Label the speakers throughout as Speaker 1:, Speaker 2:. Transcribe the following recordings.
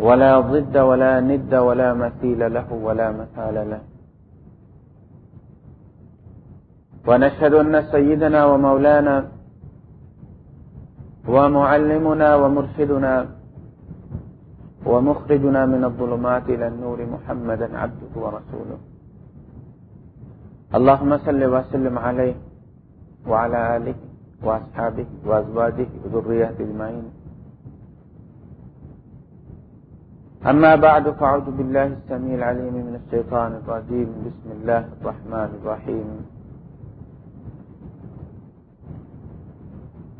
Speaker 1: ولا ضد ولا ند ولا مثيل له ولا مثال له. ونشهد أن سيدنا ومولانا ومعلمنا ومرشدنا ومخرجنا من الظلمات إلى النور محمدا عبده ورسوله. اللهم صل وسلم عليه وعلى آله وأصحابه وأزواجه وذرية المعين أما بعد فعوذ بالله السميع العليم من الشيطان الرجيم. بسم الله الرحمن الرحيم.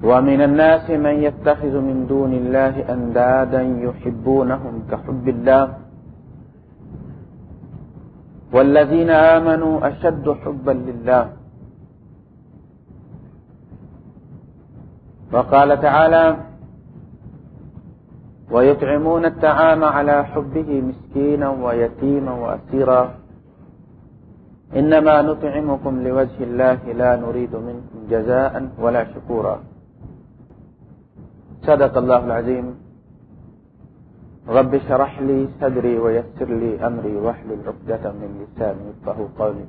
Speaker 1: ومن الناس من يتخذ من دون الله أندادا يحبونهم كحب الله. والذين آمنوا أشد حبا لله. وقال تعالى ويطعمون التعام على حبه مسكينا ويتيما وأسيرا. إنما نطعمكم لوجه الله لا نريد منكم جزاء ولا شكورا. صدق الله العظيم. رب شرح لي صدري ويسر لي أمري واحلل عقدة من لساني يفقهوا قولي.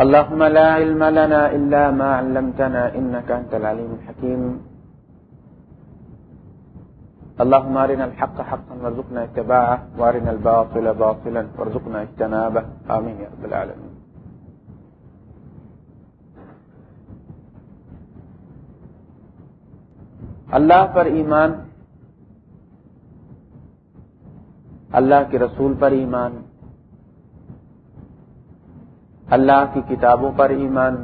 Speaker 1: اللهم لا علم لنا إلا ما علمتنا إنك أنت العليم الحكيم. اللهم أرنا الحق حقا وارزقنا اتباعه، وأرنا الباطل باطلا، وارزقنا اجتنابه. آمين يا رب العالمين. اللہ پر ایمان، اللہ کے رسول پر ایمان، اللہ کی کتابوں پر ایمان،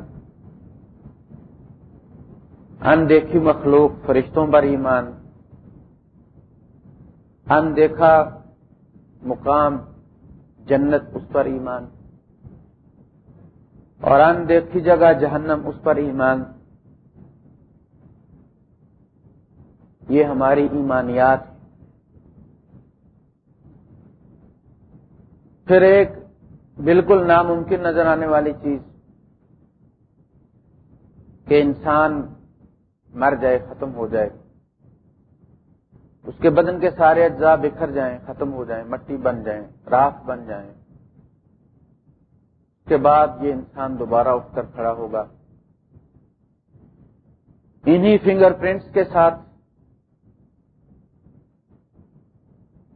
Speaker 1: اندیکھی مخلوق فرشتوں پر ایمان اندیکھا مقام جنت اس پر ایمان اور اندیکھی جگہ جہنم اس پر ایمان یہ ہماری ایمانیات پھر ایک بالکل ناممکن نظر آنے والی چیز کہ انسان مر جائے، ختم ہو جائے۔ اس کے بدن کے سارے اجزاء بکھر جائیں، ختم ہو جائیں، مٹی بن جائیں راکھ بن جائیں۔ اس کے بعد یہ انسان دوبارہ اٹھ کر کھڑا ہوگا۔ انہی فنگر پرنٹس کے ساتھ،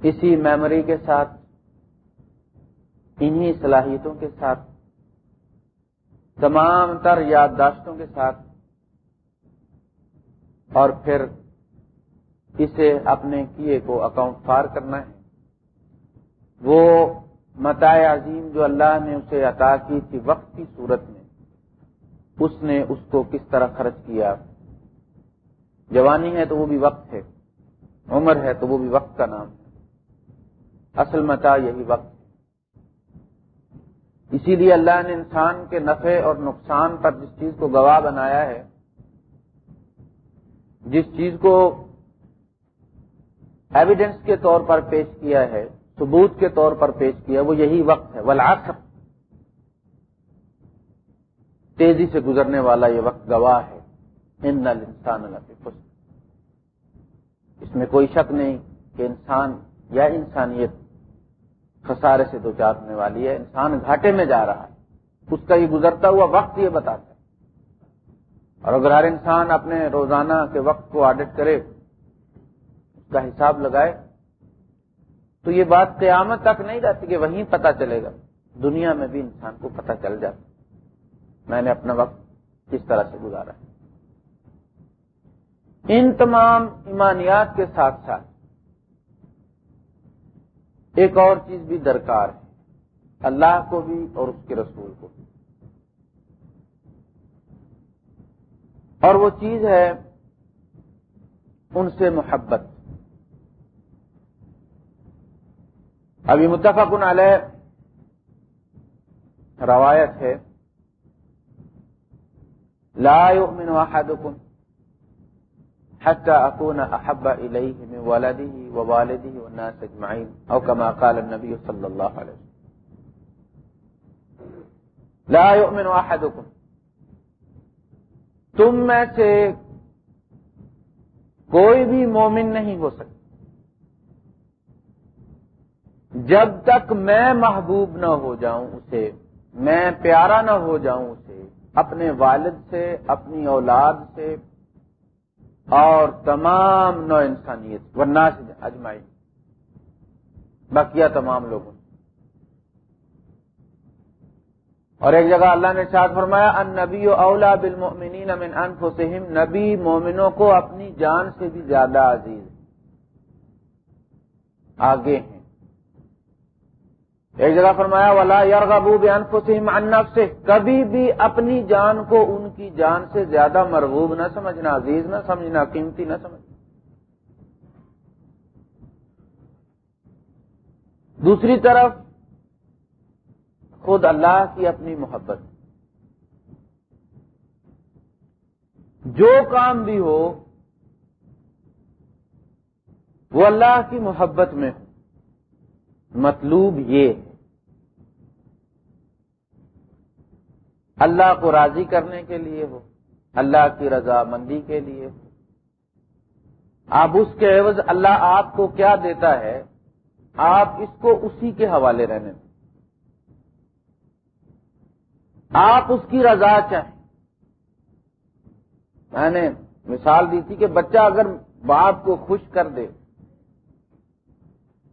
Speaker 1: اسی میموری کے ساتھ، انہی صلاحیتوں کے ساتھ، تمام تر یادداشتوں کے ساتھ، اور پھر اسے اپنے کیے کو اکاؤنٹ فار کرنا ہے۔ وہ متاع عظیم جو اللہ نے اسے عطا کی تھی وقت کی صورت میں، اس نے اس کو کس طرح خرچ کیا؟ جوانی ہے تو وہ بھی وقت ہے، عمر ہے تو وہ بھی وقت کا نام ہے۔ اصل متا یہی وقت اسی لیے اللہ نے انسان کے نفع اور نقصان پر جس چیز کو گواہ بنایا ہے، جس چیز کو ایویڈنس کے طور پر پیش کیا ہے، ثبوت کے طور پر پیش کیا، وہ یہی وقت ہے ولاسر تیزی سے گزرنے والا یہ وقت گواہ ہے۔ ان نل انسان اس میں کوئی شک نہیں کہ انسان یا انسانیت خسارے سے دو چار ہونے والی ہے، انسان گھاٹے میں جا رہا ہے۔ اس کا یہ گزرتا ہوا وقت یہ بتاتا ہے۔ اور اگر ہر انسان اپنے روزانہ کے وقت کو آڈٹ کرے کا حساب لگائے تو یہ بات قیامت تک نہیں رہتی کہ وہیں پتہ چلے گا۔ دنیا میں بھی انسان کو پتہ چل جاتا میں نے اپنا وقت کس طرح سے گزارا ہے؟ ان تمام ایمانیات کے ساتھ ساتھ ایک اور چیز بھی درکار ہے۔ اللہ کو بھی اور اس کے رسول کو بھی۔ اور وہ چیز ہے ان سے محبت۔ ابھی متفق علیہ روایت ہے۔ لا يؤمن احدكم حتى اكون احب اليه من ولده ووالده والناس اجمعين او كما قال النبي صلى الله عليه وسلم۔ لا يؤمن احدكم تم میں سے کوئی بھی مومن نہیں ہو سکتا۔ جب تک میں محبوب نہ ہو جاؤں اسے، میں پیارا نہ ہو جاؤں اسے، اپنے والد سے، اپنی اولاد سے اور تمام نو انسانیت، ورنہ سے اجمائی بقیہ تمام لوگوں۔ اور ایک جگہ اللہ نے شاد فرمایا ان نبی اولا بالمؤمنین من انفسہم، نبی مومنوں کو اپنی جان سے بھی زیادہ عزیز۔ آگے۔ ہیں ایک جگہ فرمایا، ولا یرغبو بانفسہم عن نفسہ کبھی بھی اپنی جان کو ان کی جان سے زیادہ مرغوب نہ سمجھنا، عزیز نہ سمجھنا، قیمتی نہ سمجھنا۔ دوسری طرف، خود اللہ کی اپنی محبت۔ جو کام بھی ہو، وہ اللہ کی محبت میں ہو۔ مطلوب یہ ہے اللہ کو راضی کرنے کے لیے ہو، اللہ کی رضا مندی کے لیے ہو۔ آپ اس کے عوض اللہ آپ کو کیا دیتا ہے؟ آپ اس کو اسی کے حوالے رہنے دیں۔ آپ اس کی رضا چاہیں۔ میں نے مثال دی تھی کہ بچہ اگر باپ کو خوش کر دے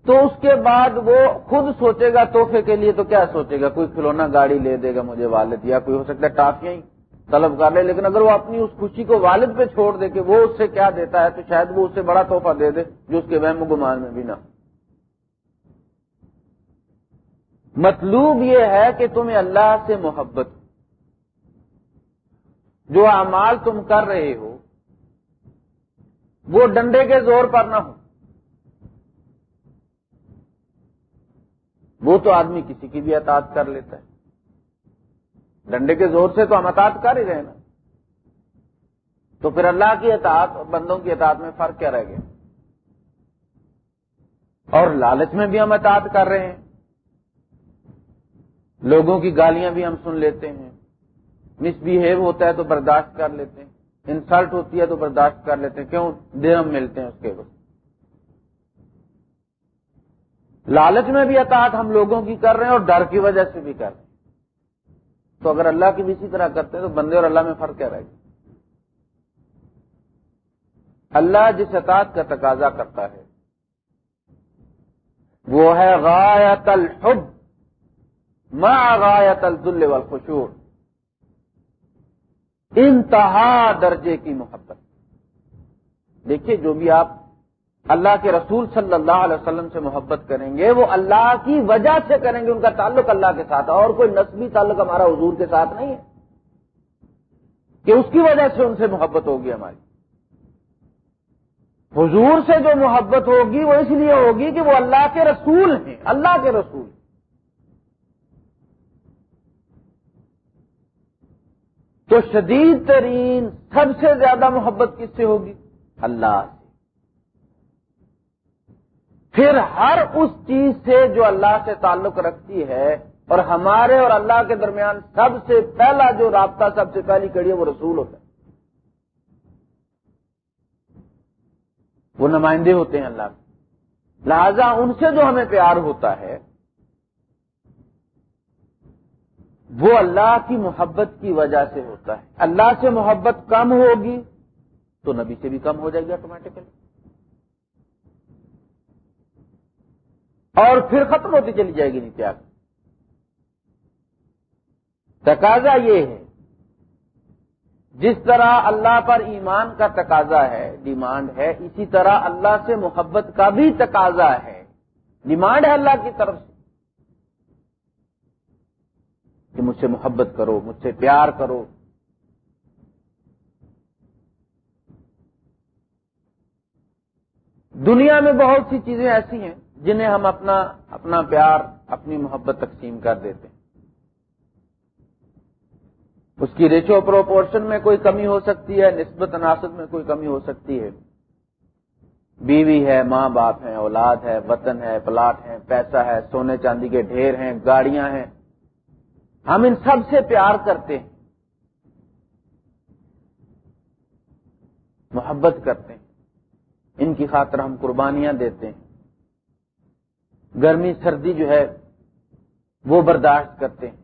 Speaker 1: تو اس کے بعد وہ خود سوچے گا تحفے کے لیے تو کیا سوچے گا؟ کوئی کھلونا گاڑی لے دے گا مجھے والد، یا کوئی ہو سکتا ہے ٹافیاں ہی طلب کر لے، لیکن اگر وہ اپنی اس خوشی کو والد پہ چھوڑ دے کہ وہ اس سے کیا دیتا ہے، تو شاید وہ اس سے بڑا تحفہ دے دے جو اس کے وہم گمان میں بھی نہ مطلوب یہ ہے کہ تمہیں اللہ سے محبت، جو اعمال تم کر رہے ہو، وہ ڈنڈے کے زور پر نہ ہو۔ وہ تو آدمی کسی کی بھی اطاعت کر لیتا ہے۔ ڈنڈے کے زور سے تو ہم اطاعت کر ہی رہے نا۔ تو پھر اللہ کی اطاعت اور بندوں کی اطاعت میں فرق کیا رہ گیا؟ اور لالچ میں بھی ہم اطاعت کر رہے ہیں۔ لوگوں کی گالیاں بھی ہم سن لیتے ہیں۔ مس بہیو ہوتا ہے تو برداشت کر لیتے ہیں۔ انسلٹ ہوتی ہے تو برداشت کر لیتے ہیں۔ کیوں؟ درم ملتے ہیں اس کے وقت لالچ میں بھی اطاعت ہم لوگوں کی کر رہے ہیں اور ڈر کی وجہ سے بھی کر رہے ہیں۔ تو اگر اللہ کی بھی اسی طرح کرتے ہیں تو بندے اور اللہ میں فرق کیا رہے گا؟ اللہ جس اطاعت کا تقاضا کرتا ہے، وہ ہے غایت الحب ما غایت الذل والخشوع۔ انتہا درجے کی محبت۔ دیکھیے جو بھی آپ اللہ کے رسول صلی اللہ علیہ وسلم سے محبت کریں گے، وہ اللہ کی وجہ سے کریں گے، ان کا تعلق اللہ کے ساتھ اور کوئی نسبی تعلق ہمارا حضور کے ساتھ نہیں ہے کہ اس کی وجہ سے ان سے محبت ہوگی ہماری۔ حضور سے جو محبت ہوگی، وہ اس لیے ہوگی کہ وہ اللہ کے رسول ہیں، اللہ کے رسول۔ ہیں تو شدید ترین، سب سے زیادہ محبت کس سے ہوگی؟ اللہ سے۔ پھر ہر اس چیز سے جو اللہ سے تعلق رکھتی ہے اور ہمارے اور اللہ کے درمیان سب سے پہلا جو رابطہ سب سے پہلی کڑی ہے، وہ رسول ہوتا ہے۔ وہ نمائندے ہوتے ہیں اللہ کے۔ لہذا ان سے جو ہمیں پیار ہوتا ہے، وہ اللہ کی محبت کی وجہ سے ہوتا ہے۔ اللہ سے محبت کم ہوگی تو نبی سے بھی کم ہو جائے گی آٹومیٹیکلی اور پھر ختم ہوتی چلی جائے گی نیچے تقاضا یہ ہے، جس طرح اللہ پر ایمان کا تقاضا ہے، ڈیمانڈ ہے، اسی طرح اللہ سے محبت کا بھی تقاضا ہے۔ ڈیمانڈ ہے اللہ کی طرف سے۔ کہ مجھ سے محبت کرو، مجھ سے پیار کرو۔ دنیا میں بہت سی چیزیں ایسی ہیں جنہیں ہم اپنا اپنا پیار، اپنی محبت تقسیم کر دیتے ہیں۔ اس کی ریچو پروپورشن میں کوئی کمی ہو سکتی ہے، نسبت عناصر میں کوئی کمی ہو سکتی ہے۔ بیوی ہے، ماں باپ ہیں، اولاد ہے، وطن ہے، پلاٹ ہے پیسہ ہے، سونے چاندی کے ڈھیر ہیں، گاڑیاں ہیں۔ ہم ان سب سے پیار کرتے ہیں۔ محبت کرتے ہیں۔ ان کی خاطر ہم قربانیاں دیتے ہیں۔ گرمی، سردی جو ہے، وہ برداشت کرتے ہیں۔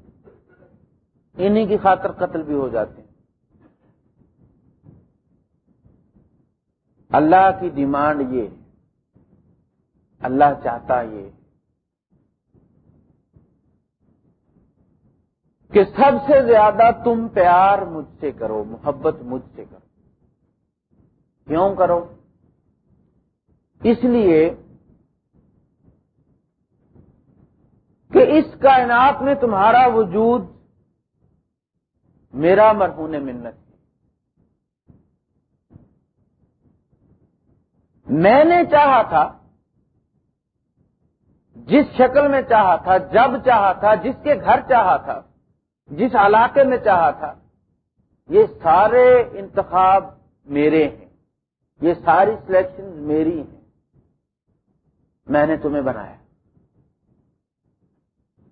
Speaker 1: انہی کی خاطر قتل بھی ہو جاتے ہیں۔ اللہ کی ڈیمانڈ یہ اللہ چاہتا یہ کہ سب سے زیادہ تم پیار مجھ سے کرو، محبت مجھ سے کرو۔ کیوں کرو؟ اس لیے کہ اس کائنات میں تمہارا وجود میرا مرہون منت میں نے چاہا تھا، جس شکل میں چاہا تھا، جب چاہا تھا، جس کے گھر چاہا تھا، جس علاقے میں چاہا تھا، یہ سارے انتخاب میرے ہیں۔ یہ ساری سلیکشن میری ہیں۔ میں نے تمہیں بنایا۔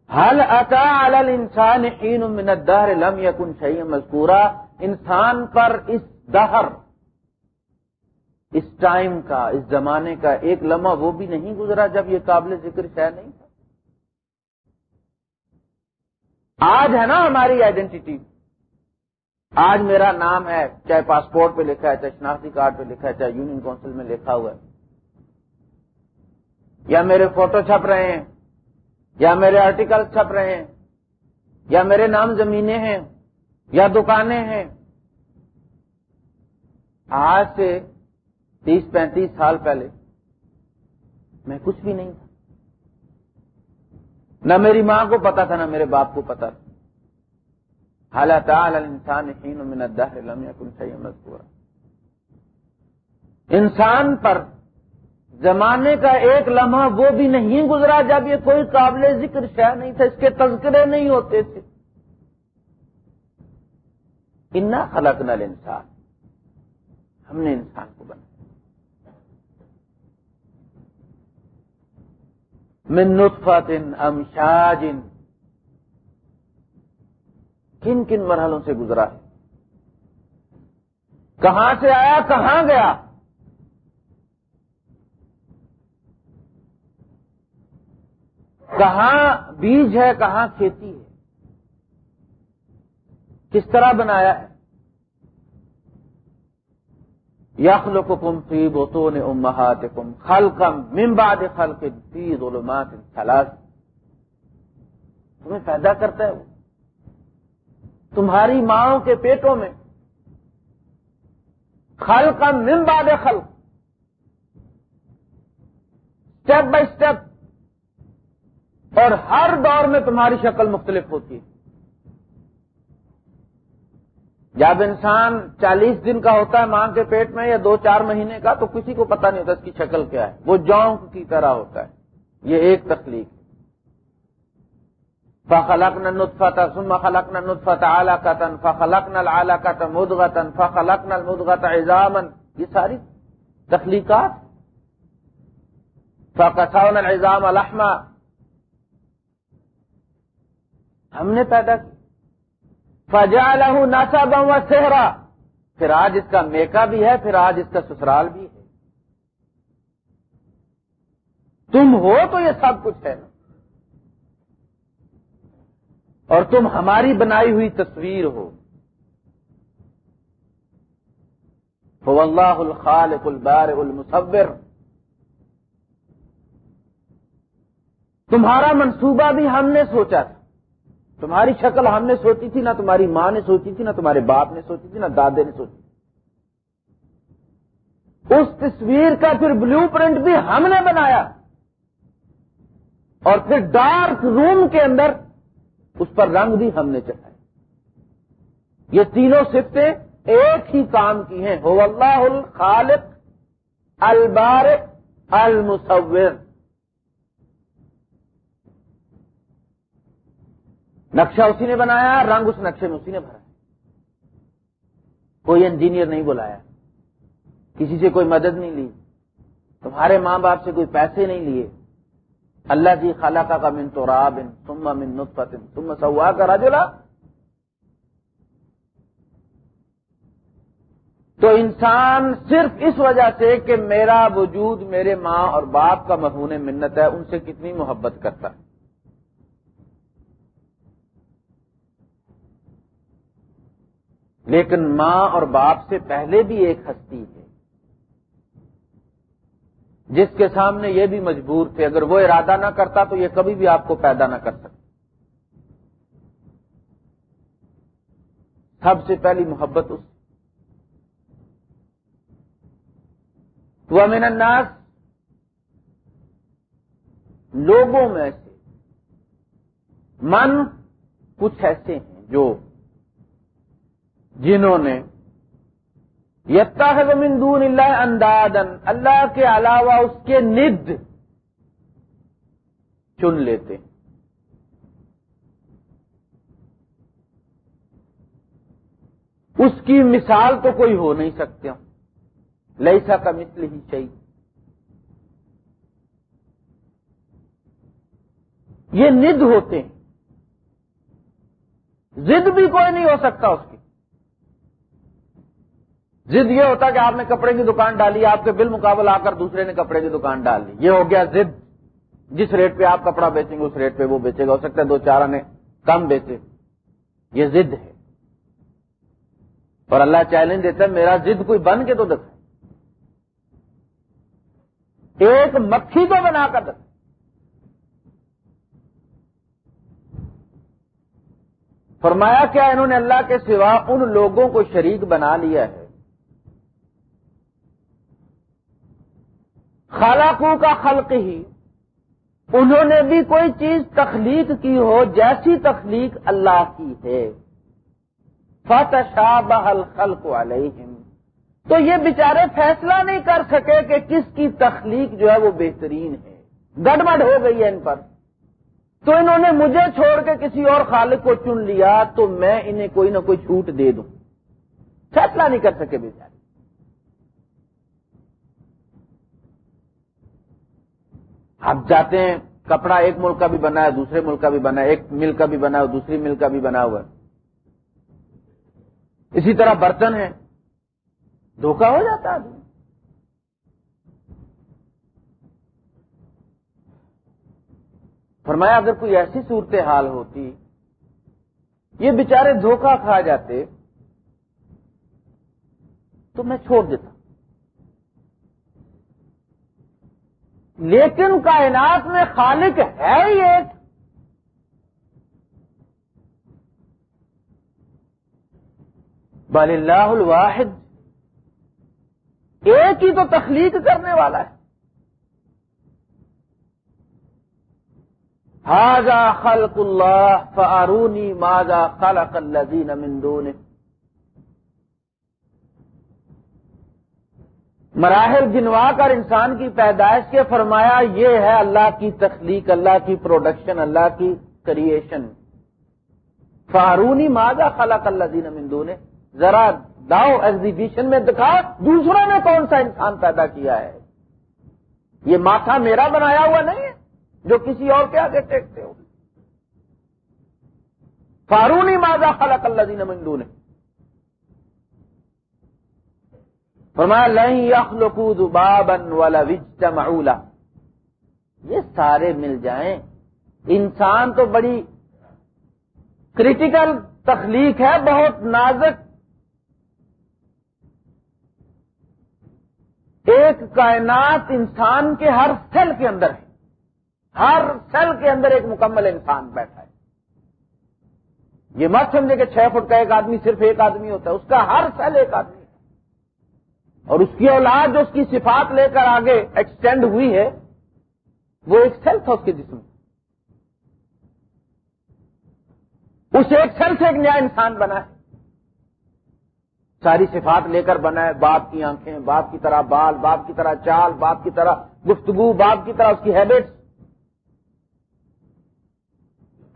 Speaker 1: حل اتا انسان من الدہر لم یکن شہی مذکورہ انسان پر اس دہر، اس ٹائم کا، اس زمانے کا ایک لمحہ وہ بھی نہیں گزرا جب یہ قابل ذکر شہ نہیں تھا۔ آج ہے نا ہماری آئیڈینٹی آج میرا نام ہے، چاہے پاسپورٹ پہ لکھا ہے، چاہے شناختی کارڈ پہ لکھا ہے، چاہے یونین کونسل میں لکھا ہوا ہے۔ یا میرے فوٹو چھپ رہے ہیں۔ یا میرے آرٹیکل چھپ رہے ہیں، یا میرے نام زمینیں ہیں، یا دکانیں ہیں۔ آج سے تیس پینتیس سال پہلے میں کچھ بھی نہیں تھا۔ نہ میری ماں کو پتا تھا، نہ میرے باپ کو پتا تھا۔ حالات انسان مذکورا۔ انسان پر زمانے کا ایک لمحہ وہ بھی نہیں گزرا جب یہ کوئی قابل ذکر شہ نہیں تھا، اس کے تذکرے نہیں ہوتے تھے۔ اتنا خلق نل انسان ہم نے انسان کو بنا من نطفت امشاج کن کن مرحلوں سے گزرا ہے؟ کہاں سے آیا؟ کہاں گیا؟ کہاں بیج ہے، کہاں کھیتی ہے؟ کس طرح بنایا ہے؟ یخل کو کم فی بوتو نے امہات کم خل کم ممباد خل کے فی ظلمات خلاص تمہیں پیدا کرتا ہے وہ۔ تمہاری ماؤں کے پیٹوں میں خل کم ممباد خل اسٹیپ بائی اسٹیپ اور ہر دور میں تمہاری شکل مختلف ہوتی ہے۔ جب انسان چالیس دن کا ہوتا ہے ماں کے پیٹ میں یا دو چار مہینے کا، تو کسی کو پتہ نہیں ہوتا اس کی شکل کیا ہے۔ وہ جونک کی طرح ہوتا ہے۔ یہ ایک تخلیق۔ فخلق نہ نطفت سما خلق نہ نطفت اعلی کا تن فخلق نل اعلی کا تن فخلق نل مدغت ایزامن یہ ساری تخلیقات۔ فقصون الزام الحمہ ہم نے پیدا کی۔ فجا لہو ناسا بہو سہرا پھر آج اس کا میکا بھی ہے، پھر آج اس کا سسرال بھی ہے۔ تم ہو تو یہ سب کچھ ہے۔ نا اور تم ہماری بنائی ہوئی تصویر ہو۔ اللہ الخالق البار المصور۔ تمہارا منصوبہ بھی ہم نے سوچا تھا۔ تمہاری شکل ہم نے سوچی تھی، نہ تمہاری ماں نے سوچی تھی، نہ تمہارے باپ نے سوچی تھی، نہ دادے نے سوچی تھی۔ اس تصویر کا پھر بلو پرنٹ بھی ہم نے بنایا۔ اور پھر ڈارک روم کے اندر اس پر رنگ بھی ہم نے چڑھایا۔ یہ تینوں سفتے ایک ہی کام کی ہیں۔ ہو اللہ الخالق البار المصور۔ نقشہ اسی نے بنایا، رنگ اس نقشے میں اسی نے بھرا کوئی انجینئر نہیں بلایا۔ کسی سے کوئی مدد نہیں لی۔ تمہارے ماں باپ سے کوئی پیسے نہیں لیے۔ اللہ جی خالہ کا من تو رابن تم من نطفت تم سوا کا راجولا تو انسان صرف اس وجہ سے کہ میرا وجود میرے ماں اور باپ کا مفہون منت ہے، ان سے کتنی محبت کرتا ہے۔ لیکن ماں اور باپ سے پہلے بھی ایک ہستی ہے۔ جس کے سامنے یہ بھی مجبور تھے، اگر وہ ارادہ نہ کرتا تو یہ کبھی بھی آپ کو پیدا نہ کر سکتا۔ سب سے پہلی محبت اس تو امین الناس، لوگوں میں سے۔ من کچھ ایسے ہیں جو جنہوں نے یتا دون اللہ اندادن اللہ کے علاوہ اس کے ند چن لیتے اس کی مثال تو کوئی ہو نہیں سکتے لئیسا کا مثل ہی چاہیے یہ ند ہوتے ہیں۔ زد بھی کوئی نہیں ہو سکتا اس کی۔ زد یہ ہوتا کہ آپ نے کپڑے کی دکان ڈالی، آپ کے بل مقابل آ کر دوسرے نے کپڑے کی دکان ڈال لی یہ ہو گیا زد۔ جس ریٹ پہ آپ کپڑا بیچیں گے، اس ریٹ پہ وہ بیچے گا۔ ہو سکتا ہے دو چار آنے کم بیچے۔ یہ زد ہے۔ اور اللہ چیلنج دیتا ہے، میرا زد کوئی بن کے تو دکھا ایک مکھی تو بنا کر دکھا فرمایا، کیا انہوں نے اللہ کے سوا ان لوگوں کو شریک بنا لیا ہے؟ خالقوں کا خلق ہی۔ انہوں نے بھی کوئی چیز تخلیق کی ہو جیسی تخلیق اللہ کی ہے۔ فتح شاہ بحل خلق علیہم تو یہ بیچارے فیصلہ نہیں کر سکے کہ کس کی تخلیق جو ہے وہ بہترین ہے۔ گڑبڑ ہو گئی ہے ان پر۔ تو انہوں نے مجھے چھوڑ کے کسی اور خالق کو چن لیا تو میں انہیں کوئی نہ کوئی چھوٹ دے دوں۔ فیصلہ نہیں کر سکے بیچارے۔ اب جاتے ہیں کپڑا ایک ملک کا بھی بنا ہے دوسرے ملک کا بھی بنا ہے ایک مل کا بھی بنا ہے دوسری مل کا بھی بنا ہوا ہے۔ اسی طرح برتن ہے دھوکا ہو جاتا ہے۔ فرمایا، اگر کوئی ایسی صورت حال ہوتی، یہ بیچارے دھوکا کھا جاتے، تو میں چھوڑ دیتا۔ لیکن کائنات میں خالق ہے ہی ایک۔ بل اللہ الواحد۔ ایک ہی تو تخلیق کرنے والا ہے۔ ہاضا خلق اللہ فارونی ماضا خلق الذین من دونه مراحل گنوا کر انسان کی پیدائش کے فرمایا یہ ہے اللہ کی تخلیق، اللہ کی پروڈکشن اللہ کی کریشن فارونی ماضا خلق اللہ دین مندو نے ذرا داؤ ایگزیبیشن میں دکھا، دوسروں نے کون سا انسان پیدا کیا ہے؟ یہ ماتھا میرا بنایا ہوا نہیں ہے، جو کسی اور کے آگے ٹیکتے ہو۔ فارونی ماضا خلق اللہ دین مندو نے فرمایا، لن یخلقو ذبابا ولا وجتمعولا یہ سارے مل جائیں۔ انسان تو بڑی کریٹیکل تخلیق ہے، بہت نازک۔ ایک کائنات انسان کے ہر سیل کے اندر ہے۔ ہر سیل کے اندر ایک مکمل انسان بیٹھا ہے۔ یہ مت سمجھے کہ چھ فٹ کا ایک آدمی صرف ایک آدمی ہوتا ہے، اس کا ہر سیل ایک آدمی اور اس کی اولاد جو اس کی صفات لے کر آگے ایکسٹینڈ ہوئی ہے، وہ ایک سیل تھا اس کے جسم اس ایک سیل سے ایک نیا انسان بنا ہے۔ ساری صفات لے کر بنا ہے، باپ کی آنکھیں، باپ کی طرح بال، باپ کی طرح چال، باپ کی طرح گفتگو، باپ کی طرح اس کی ہیبٹس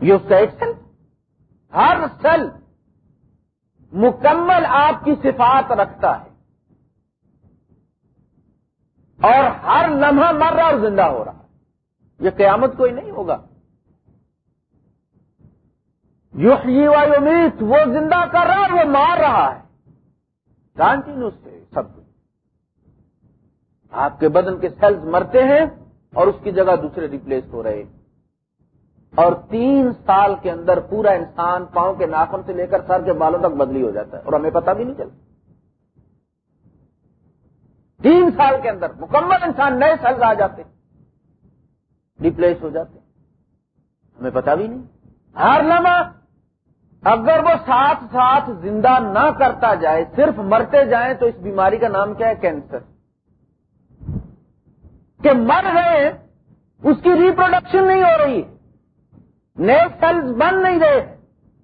Speaker 1: یہ اس کا ایک سیل ہر سیل مکمل آپ کی صفات رکھتا ہے۔ اور ہر لمحہ مر رہا اور زندہ ہو رہا۔ ہے یہ قیامت کوئی نہیں ہوگا۔ یو امیت وہ زندہ کر رہا ہے، وہ مار رہا ہے۔ اس سے سب کچھ۔ آپ کے بدن کے سیلز مرتے ہیں اور اس کی جگہ دوسرے ریپلیس ہو رہے۔ اور تین سال کے اندر پورا انسان پاؤں کے ناخن سے لے کر سر کے بالوں تک بدلی ہو جاتا ہے اور ہمیں پتہ بھی نہیں چلتا۔ تین سال کے اندر مکمل انسان نئے سیلز آ جاتے ریپلیس ہو جاتے ہمیں پتا بھی نہیں۔ ہر لمحہ اگر وہ ساتھ ساتھ زندہ نہ کرتا جائے، صرف مرتے جائیں تو اس بیماری کا نام کیا ہے؟ کینسر کہ مر گئے اس کی ریپروڈکشن نہیں ہو رہی۔ نئے سیلز بن نہیں رہے۔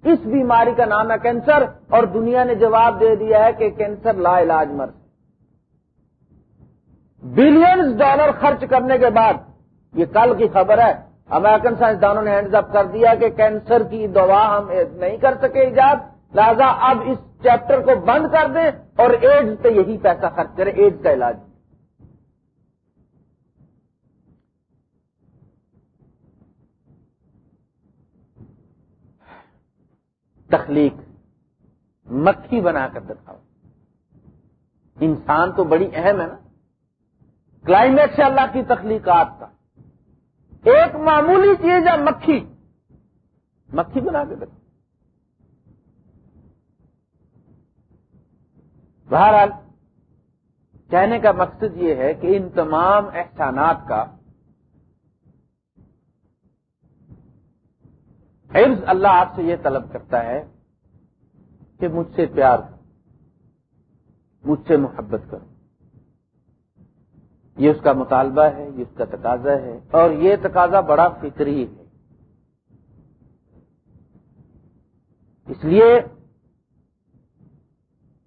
Speaker 1: اس بیماری کا نام ہے کینسر اور دنیا نے جواب دے دیا ہے کہ کینسر لا علاج مر بلینز ڈالر خرچ کرنے کے بعد، یہ کل کی خبر ہے امریکن سائنسدانوں نے ہینڈز اپ کر دیا کہ کینسر کی دوا ہم نہیں کر سکے ایجاد۔ لہذا اب اس چیپٹر کو بند کر دیں اور ایڈز پہ یہی پیسہ خرچ کریں، ایڈز کا علاج۔ تخلیق، مکھی بنا کر دکھاؤ۔ انسان تو بڑی اہم ہے نا۔ کلائمیٹ سے اللہ کی تخلیقات کا۔ ایک معمولی چیز ہے مکھی۔ مکھی بنا کے دیکھو۔ بہرحال، کہنے کا مقصد یہ ہے کہ ان تمام احسانات کا حفظ اللہ آپ سے یہ طلب کرتا ہے کہ مجھ سے پیار مجھ سے محبت کرو۔ یہ اس کا مطالبہ ہے، یہ اس کا تقاضا ہے، اور یہ تقاضا بڑا فکری ہے۔ اس لیے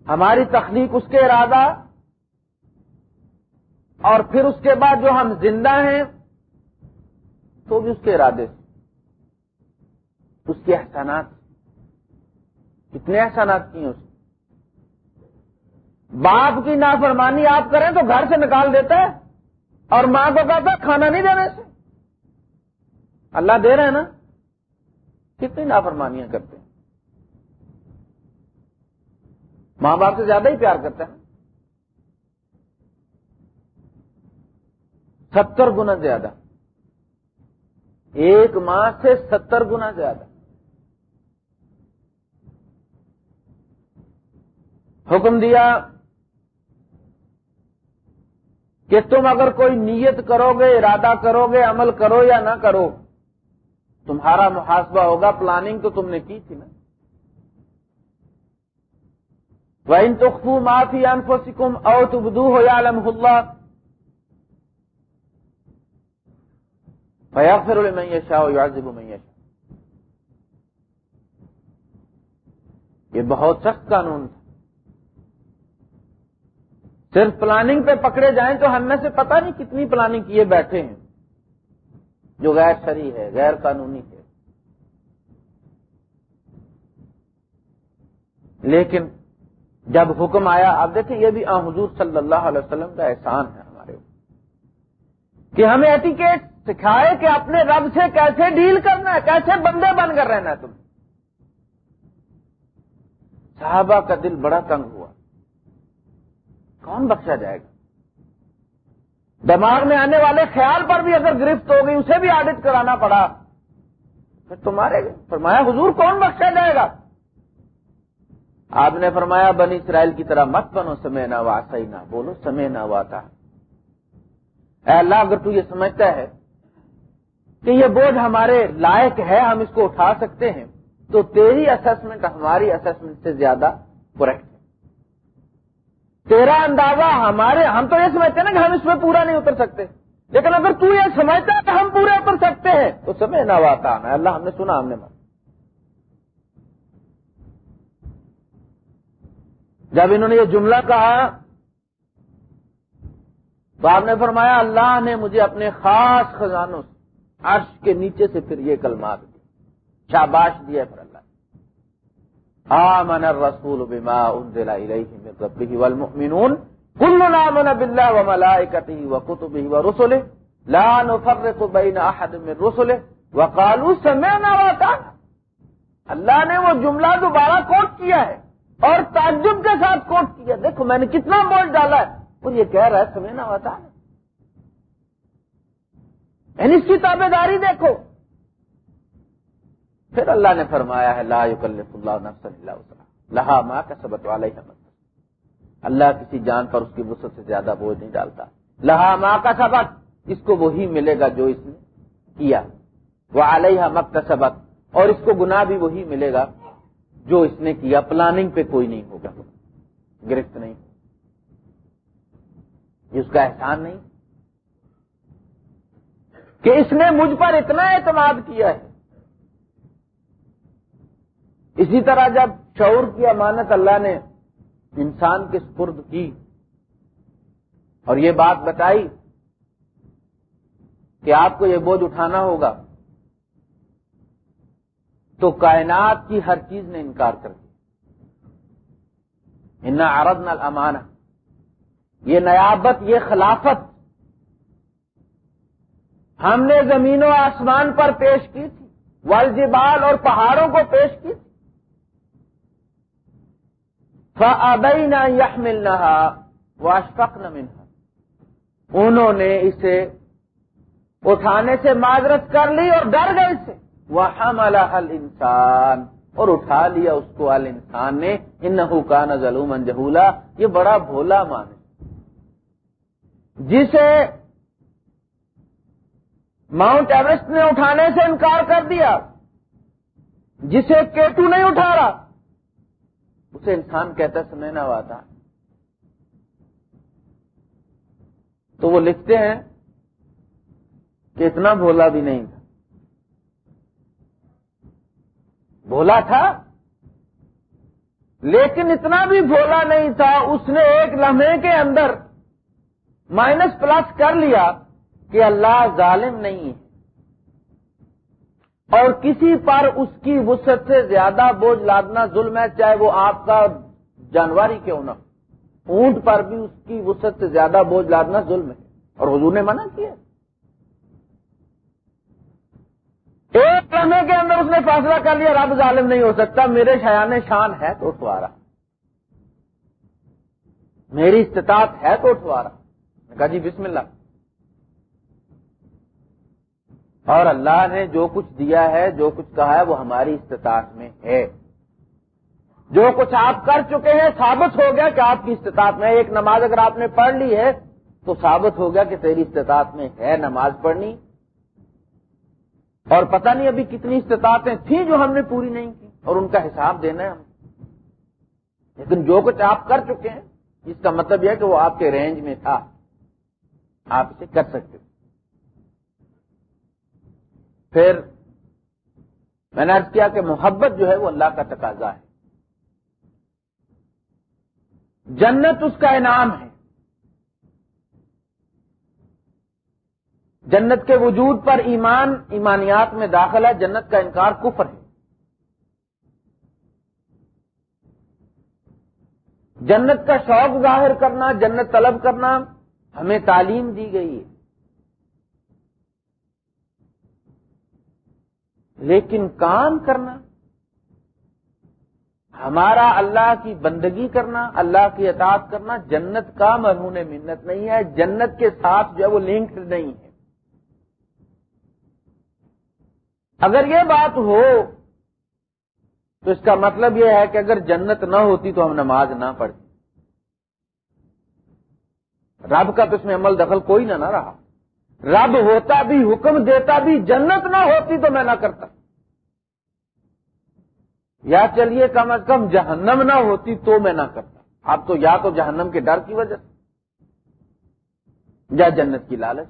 Speaker 1: ہماری تخلیق اس کے ارادہ اور پھر اس کے بعد جو ہم زندہ ہیں، تو بھی اس کے ارادے سے۔ اس کے احسانات۔ کتنے احسانات کیے اس باپ کی نافرمانی آپ کریں تو گھر سے نکال دیتا ہے اور ماں کو کہتا ہے کھانا نہیں دینے سے اللہ دے رہے ہیں نا؟ کتنی نافرمانیاں کرتے ہیں۔ ماں باپ سے زیادہ ہی پیار کرتے ہیں۔ ستر گنا زیادہ۔ ایک ماں سے ستر گنا زیادہ۔ حکم دیا کہ تم اگر کوئی نیت کرو گے ارادہ کرو گے عمل کرو یا نہ کرو، تمہارا محاسبہ ہوگا پلاننگ تو تم نے کی تھی نا؟ وہ ان تو معافی انفسکم او تبدو ہو یا الحمد اللہ بھیا پھر میں یہ یہ بہت سخت قانون تھا۔ صرف پلاننگ پہ پکڑے جائیں تو ہم میں سے پتہ نہیں کتنی پلاننگ کیے بیٹھے ہیں۔ جو غیر شری ہے، غیر قانونی ہے۔ لیکن جب حکم آیا، آپ دیکھیں یہ بھی حضور صلی اللہ علیہ وسلم کا احسان ہے ہمارے کہ ہمیں ایٹیکیٹ سکھائے کہ اپنے رب سے کیسے ڈیل کرنا ہے، کیسے بندے بن کر رہنا ہے تم۔ صحابہ کا دل بڑا تنگ ہوا۔ کون بخشا جائے گا؟ دماغ میں آنے والے خیال پر بھی اگر گرفت ہو گئی، اسے بھی آڈٹ کرانا پڑا، پھر تمہارے فرمایا حضور کون بخشا جائے گا؟ آپ نے فرمایا، بنی اسرائیل کی طرح مت بنو سمے نہ واسا ہی نہ بولو سمے نہ واتا اے اللہ، اگر تو یہ سمجھتا ہے کہ یہ بوجھ ہمارے لائق ہے، ہم اس کو اٹھا سکتے ہیں، تو تیری اسسمنٹ ہماری اسسمنٹ سے زیادہ کریکٹ تیرا اندازہ ہمارے ہم تو یہ سمجھتے ہیں نا کہ ہم اس میں پورا نہیں اتر سکتے۔ لیکن اگر تو یہ سمجھتا ہے کہ ہم پورے اتر سکتے ہیں، تو سمے نہ آتا ہے۔ اللہ ہم نے سنا، ہم نے مان جب انہوں نے یہ جملہ کہا، تو آپ نے فرمایا، اللہ نے مجھے اپنے خاص خزانوں سے، عرش کے نیچے سے پھر یہ کلمات دی شاباش دیا پھر آمن الرسول بما انزل الیہ من ربہ والمؤمنون. كلنا آمن بالله وملائکته وكتبه ورسله لا نفرق بین احد من رسله وقالوا سمعنا واطعنا اللہ نے وہ جملہ دوبارہ کوٹ کیا ہے اور تعجب کے ساتھ کوٹ کیا دیکھو میں نے کتنا بول ڈالا ہے. اور یہ کہہ رہا ہے سمعنا واطعنا یعنی اس کی تابے داری دیکھو. پھر اللہ نے فرمایا ہے، لا یکلف اللہ نفس اللہ لہا ماں کا سبق اللہ کسی جان پر اس کی وسط سے زیادہ بوجھ نہیں ڈالتا، لہا ماں کا سبق اس کو وہی ملے گا جو اس نے کیا وہ علیہ مک کا سبق اور اس کو گناہ بھی وہی ملے گا جو اس نے کیا پلاننگ پہ کوئی نہیں ہوگا، گرفت نہیں اس کا احسان نہیں، کہ اس نے مجھ پر اتنا اعتماد کیا ہے اسی طرح جب شعور کی امانت اللہ نے انسان کے سپرد کی اور یہ بات بتائی کہ آپ کو یہ بوجھ اٹھانا ہوگا، تو کائنات کی ہر چیز نے انکار کر دیا۔ ان عرض نہ امانہ یہ نیابت، یہ خلافت ہم نے زمین و آسمان پر پیش کی تھی، والجبال اور پہاڑوں کو پیش کی تھی۔ فبئی نہ یہ ملنا نہ انہوں نے اسے اٹھانے سے معذرت کر لی اور ڈر گئے اسے۔ وہ ہم انسان اور اٹھا لیا اس کو ال انسان نے۔ ان کا نہ ظلم جہولا یہ بڑا بھولا مانے جسے ماؤنٹ ایوریسٹ نے اٹھانے سے انکار کر دیا۔ جسے کیٹو نہیں اٹھا رہا۔ اسے انسان کہتا سمجھنا ہوا تھا تو وہ لکھتے ہیں کہ اتنا بھولا بھی نہیں تھا۔ بھولا تھا، لیکن اتنا بھی بھولا نہیں تھا، اس نے ایک لمحے کے اندر مائنس پلس کر لیا کہ اللہ ظالم نہیں ہے۔ اور کسی پر اس کی وسعت سے زیادہ بوجھ لادنا ظلم ہے، چاہے وہ آپ کا جانواری کیوں نہ اونٹ پر بھی اس کی وسعت سے زیادہ بوجھ لادنا ظلم ہے۔ اور حضور نے منع کیا۔ ایک لمحے کے اندر اس نے فیصلہ کر لیا، رب ظالم نہیں ہو سکتا، میرے شیان شان ہے تو اٹھوا رہا میری استطاعت ہے تو اٹھوا رہا کہا جی بسم اللہ۔ اور اللہ نے جو کچھ دیا ہے، جو کچھ کہا ہے، وہ ہماری استطاعت میں ہے۔ جو کچھ آپ کر چکے ہیں، ثابت ہو گیا کہ آپ کی استطاعت میں ایک نماز اگر آپ نے پڑھ لی ہے، تو ثابت ہو گیا کہ تیری استطاعت میں ہے نماز پڑھنی۔ اور پتہ نہیں ابھی کتنی استطاعتیں تھیں جو ہم نے پوری نہیں کی، اور ان کا حساب دینا ہے ہم۔ لیکن جو کچھ آپ کر چکے ہیں، اس کا مطلب یہ کہ وہ آپ کے رینج میں تھا۔ آپ اسے کر سکتے تھے۔ پھر میں نے ارض کیا کہ محبت جو ہے وہ اللہ کا تقاضا ہے۔ جنت اس کا انعام ہے۔ جنت کے وجود پر ایمان، ایمانیات میں داخل ہے، جنت کا انکار کفر ہے۔ جنت کا شوق ظاہر کرنا، جنت طلب کرنا ہمیں تعلیم دی گئی ہے۔ لیکن کام کرنا، ہمارا اللہ کی بندگی کرنا، اللہ کی اطاعت کرنا جنت کا مرہون منت نہیں ہے، جنت کے ساتھ جو ہے وہ لنکڈ نہیں ہے۔ اگر یہ بات ہو، تو اس کا مطلب یہ ہے کہ اگر جنت نہ ہوتی تو ہم نماز نہ پڑھتے۔ رب کا تو اس میں عمل دخل کوئی نہ نہ رہا۔ رب ہوتا بھی، حکم دیتا بھی، جنت نہ ہوتی تو میں نہ کرتا۔ یا چلیے کم از کم جہنم نہ ہوتی تو میں نہ کرتا۔ اب تو یا تو جہنم کے ڈر کی وجہ سے، یا جنت کی لالچ۔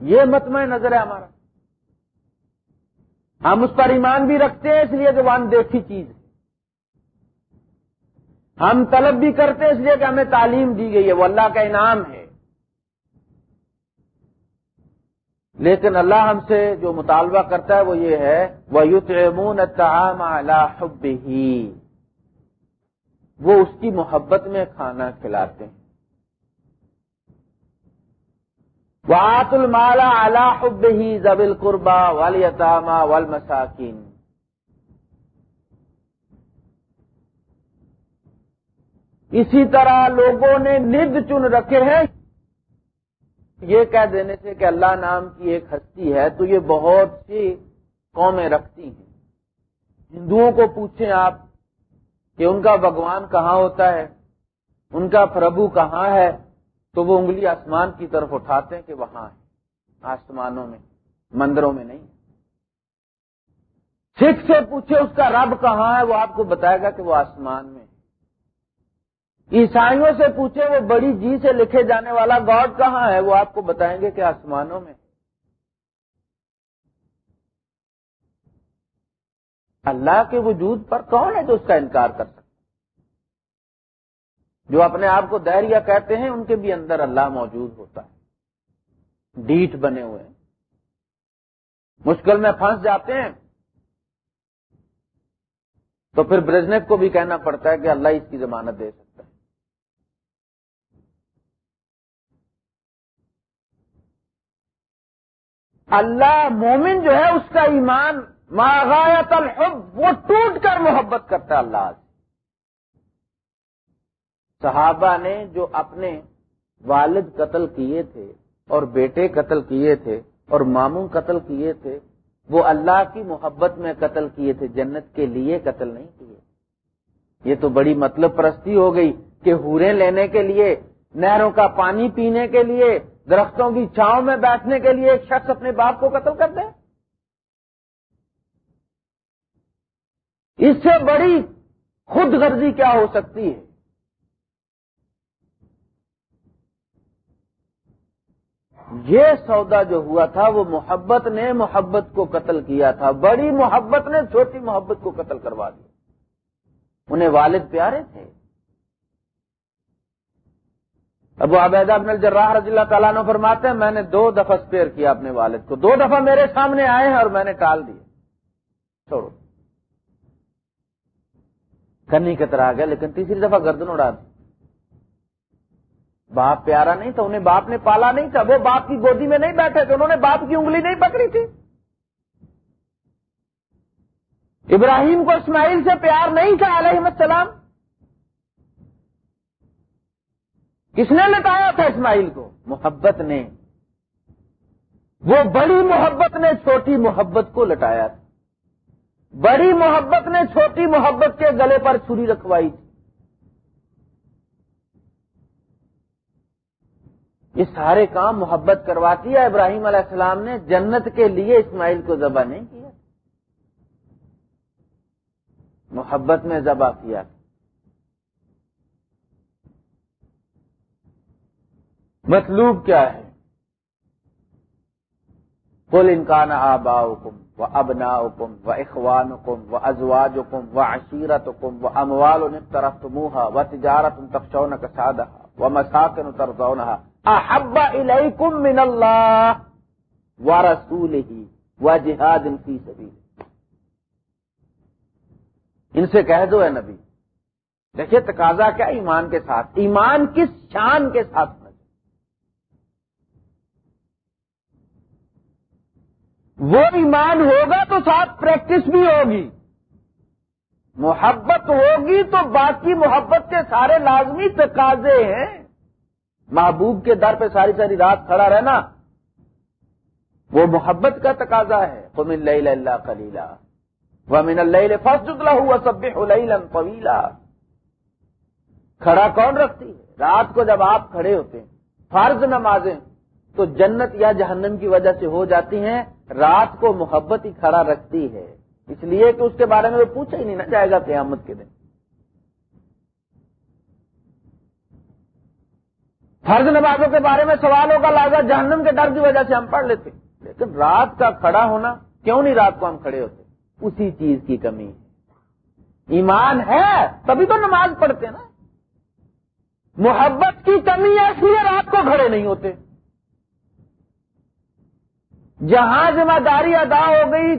Speaker 1: یہ متمع نظر ہے ہمارا۔ ہم اس پر ایمان بھی رکھتے ہیں، اس لیے کہ وہ دیکھی چیز ہے۔ ہم طلب بھی کرتے ہیں، اس لیے کہ ہمیں تعلیم دی گئی ہے۔ وہ اللہ کا انعام ہے۔ لیکن اللہ ہم سے جو مطالبہ کرتا ہے وہ یہ ہے وہ یوت امون ہی وہ اس کی محبت میں کھانا کھلاتے ہیں۔ وات المالا اللہ حب ہی زبل قربا والیتامہ والمساکین اسی طرح لوگوں نے ند چن رکھے ہیں۔ یہ کہہ دینے سے کہ اللہ نام کی ایک ہستی ہے تو یہ بہت سی قومیں رکھتی ہیں۔ ہندوؤں کو پوچھیں آپ کہ ان کا بھگوان کہاں ہوتا ہے؟ ان کا پربھو کہاں ہے؟ تو وہ انگلی آسمان کی طرف اٹھاتے ہیں کہ وہاں ہے۔ آسمانوں میں، مندروں میں نہیں۔ سکھ سے پوچھے اس کا رب کہاں ہے؟ وہ آپ کو بتائے گا کہ وہ آسمان میں عیسائیوں سے پوچھے وہ بڑی جی سے لکھے جانے والا گاڈ کہاں ہے؟ وہ آپ کو بتائیں گے کہ آسمانوں میں۔ اللہ کے وجود پر کون ہے جو اس کا انکار کر سکتا جو اپنے آپ کو دہریا کہتے ہیں، ان کے بھی اندر اللہ موجود ہوتا ہے۔ ڈیٹ بنے ہوئے ہیں۔ مشکل میں پھنس جاتے ہیں۔ تو پھر برزنیک کو بھی کہنا پڑتا ہے کہ اللہ اس کی ضمانت دے سکتا ہے اللہ مومن جو ہے اس کا ایمان ماغایت الحب، وہ ٹوٹ کر محبت کرتا ہے اللہ سے۔ صحابہ نے جو اپنے والد قتل کیے تھے اور بیٹے قتل کیے تھے اور ماموں قتل کیے تھے، وہ اللہ کی محبت میں قتل کیے تھے، جنت کے لیے قتل نہیں کیے۔ یہ تو بڑی مطلب پرستی ہو گئی کہ ہورے لینے کے لیے، نہروں کا پانی پینے کے لیے درختوں کی چھاؤں میں بیٹھنے کے لیے ایک شخص اپنے باپ کو قتل کر دے؟ اس سے بڑی خود غرضی کیا ہو سکتی ہے؟ یہ سودا جو ہوا تھا، وہ محبت نے محبت کو قتل کیا تھا۔ بڑی محبت نے، چھوٹی محبت کو قتل کروا دیا۔ انہیں والد پیارے تھے۔ ابو عبیدہ بن الجراح رضی اللہ تعالیٰ نے فرماتے ہیں، میں نے دو دفعہ اسپیئر کیا اپنے والد کو۔ دو دفعہ میرے سامنے آئے ہیں اور میں نے ٹال دیے۔ چھوڑو۔ کنی کی طرح آ گیا، لیکن تیسری دفعہ گردن اڑا دی۔ باپ پیارا نہیں تھا، انہیں باپ نے پالا نہیں تھا۔ وہ باپ کی گودی میں نہیں بیٹھے تھے، انہوں نے باپ کی انگلی نہیں پکڑی تھی۔ ابراہیم کو اسماعیل سے پیار نہیں تھا، علیہ السلام۔ کس نے لٹایا تھا اسماعیل کو؟ محبت نے۔ وہ بڑی محبت نے چھوٹی محبت کو لٹایا تھا۔ بڑی محبت نے چھوٹی محبت کے گلے پر چھری رکھوائی تھی۔ یہ سارے کام محبت کرواتی ہے۔ ابراہیم علیہ السلام نے جنت کے لیے اسماعیل کو ذبح نہیں کیا۔ محبت میں ذبح کیا مطلوب کیا ہے؟ کل انکان آبا حکم و ابنا حکم و اخوان حکم و ازواج حکم و عشیرت حکم و اموال طرف تمہا و تجارت تخشون کا سادہ و مساکن ترزون احب الیکم من اللہ و رسول ہی و جہاد فی سبیل. ان سے کہہ دو اے نبی، دیکھیے تقاضا کیا ایمان کے ساتھ؟ ایمان کس شان کے ساتھ؟ وہ ایمان ہوگا تو ساتھ پریکٹس بھی ہوگی۔ محبت ہوگی تو باقی محبت کے سارے لازمی تقاضے ہیں۔ محبوب کے در پہ ساری ساری رات کھڑا رہنا۔ وہ محبت کا تقاضا ہے۔ تو من اللہ کلیلہ وہ من اللہ فسٹ ہوا سب طویلا۔ کھڑا کون رکھتی ہے؟ رات کو جب آپ کھڑے ہوتے ہیں، فرض نمازیں تو جنت یا جہنم کی وجہ سے ہو جاتی ہیں۔ رات کو محبت ہی کھڑا رکھتی ہے۔ اس لیے کہ اس کے بارے میں وہ پوچھا ہی نہیں، نہ جائے گا قیامت کے دن۔ فرض نمازوں کے بارے میں سوال ہوگا لاگا جہنم کے ڈر کی وجہ سے ہم پڑھ لیتے۔ لیکن رات کا کھڑا ہونا، کیوں نہیں رات کو ہم کھڑے ہوتے؟ اسی چیز کی کمی ہے۔ ایمان ہے، تبھی تو نماز پڑھتے نا۔ محبت کی کمی ہے، اس لیے رات کو کھڑے نہیں ہوتے۔ جہاں ذمہ داری ادا ہو گئی،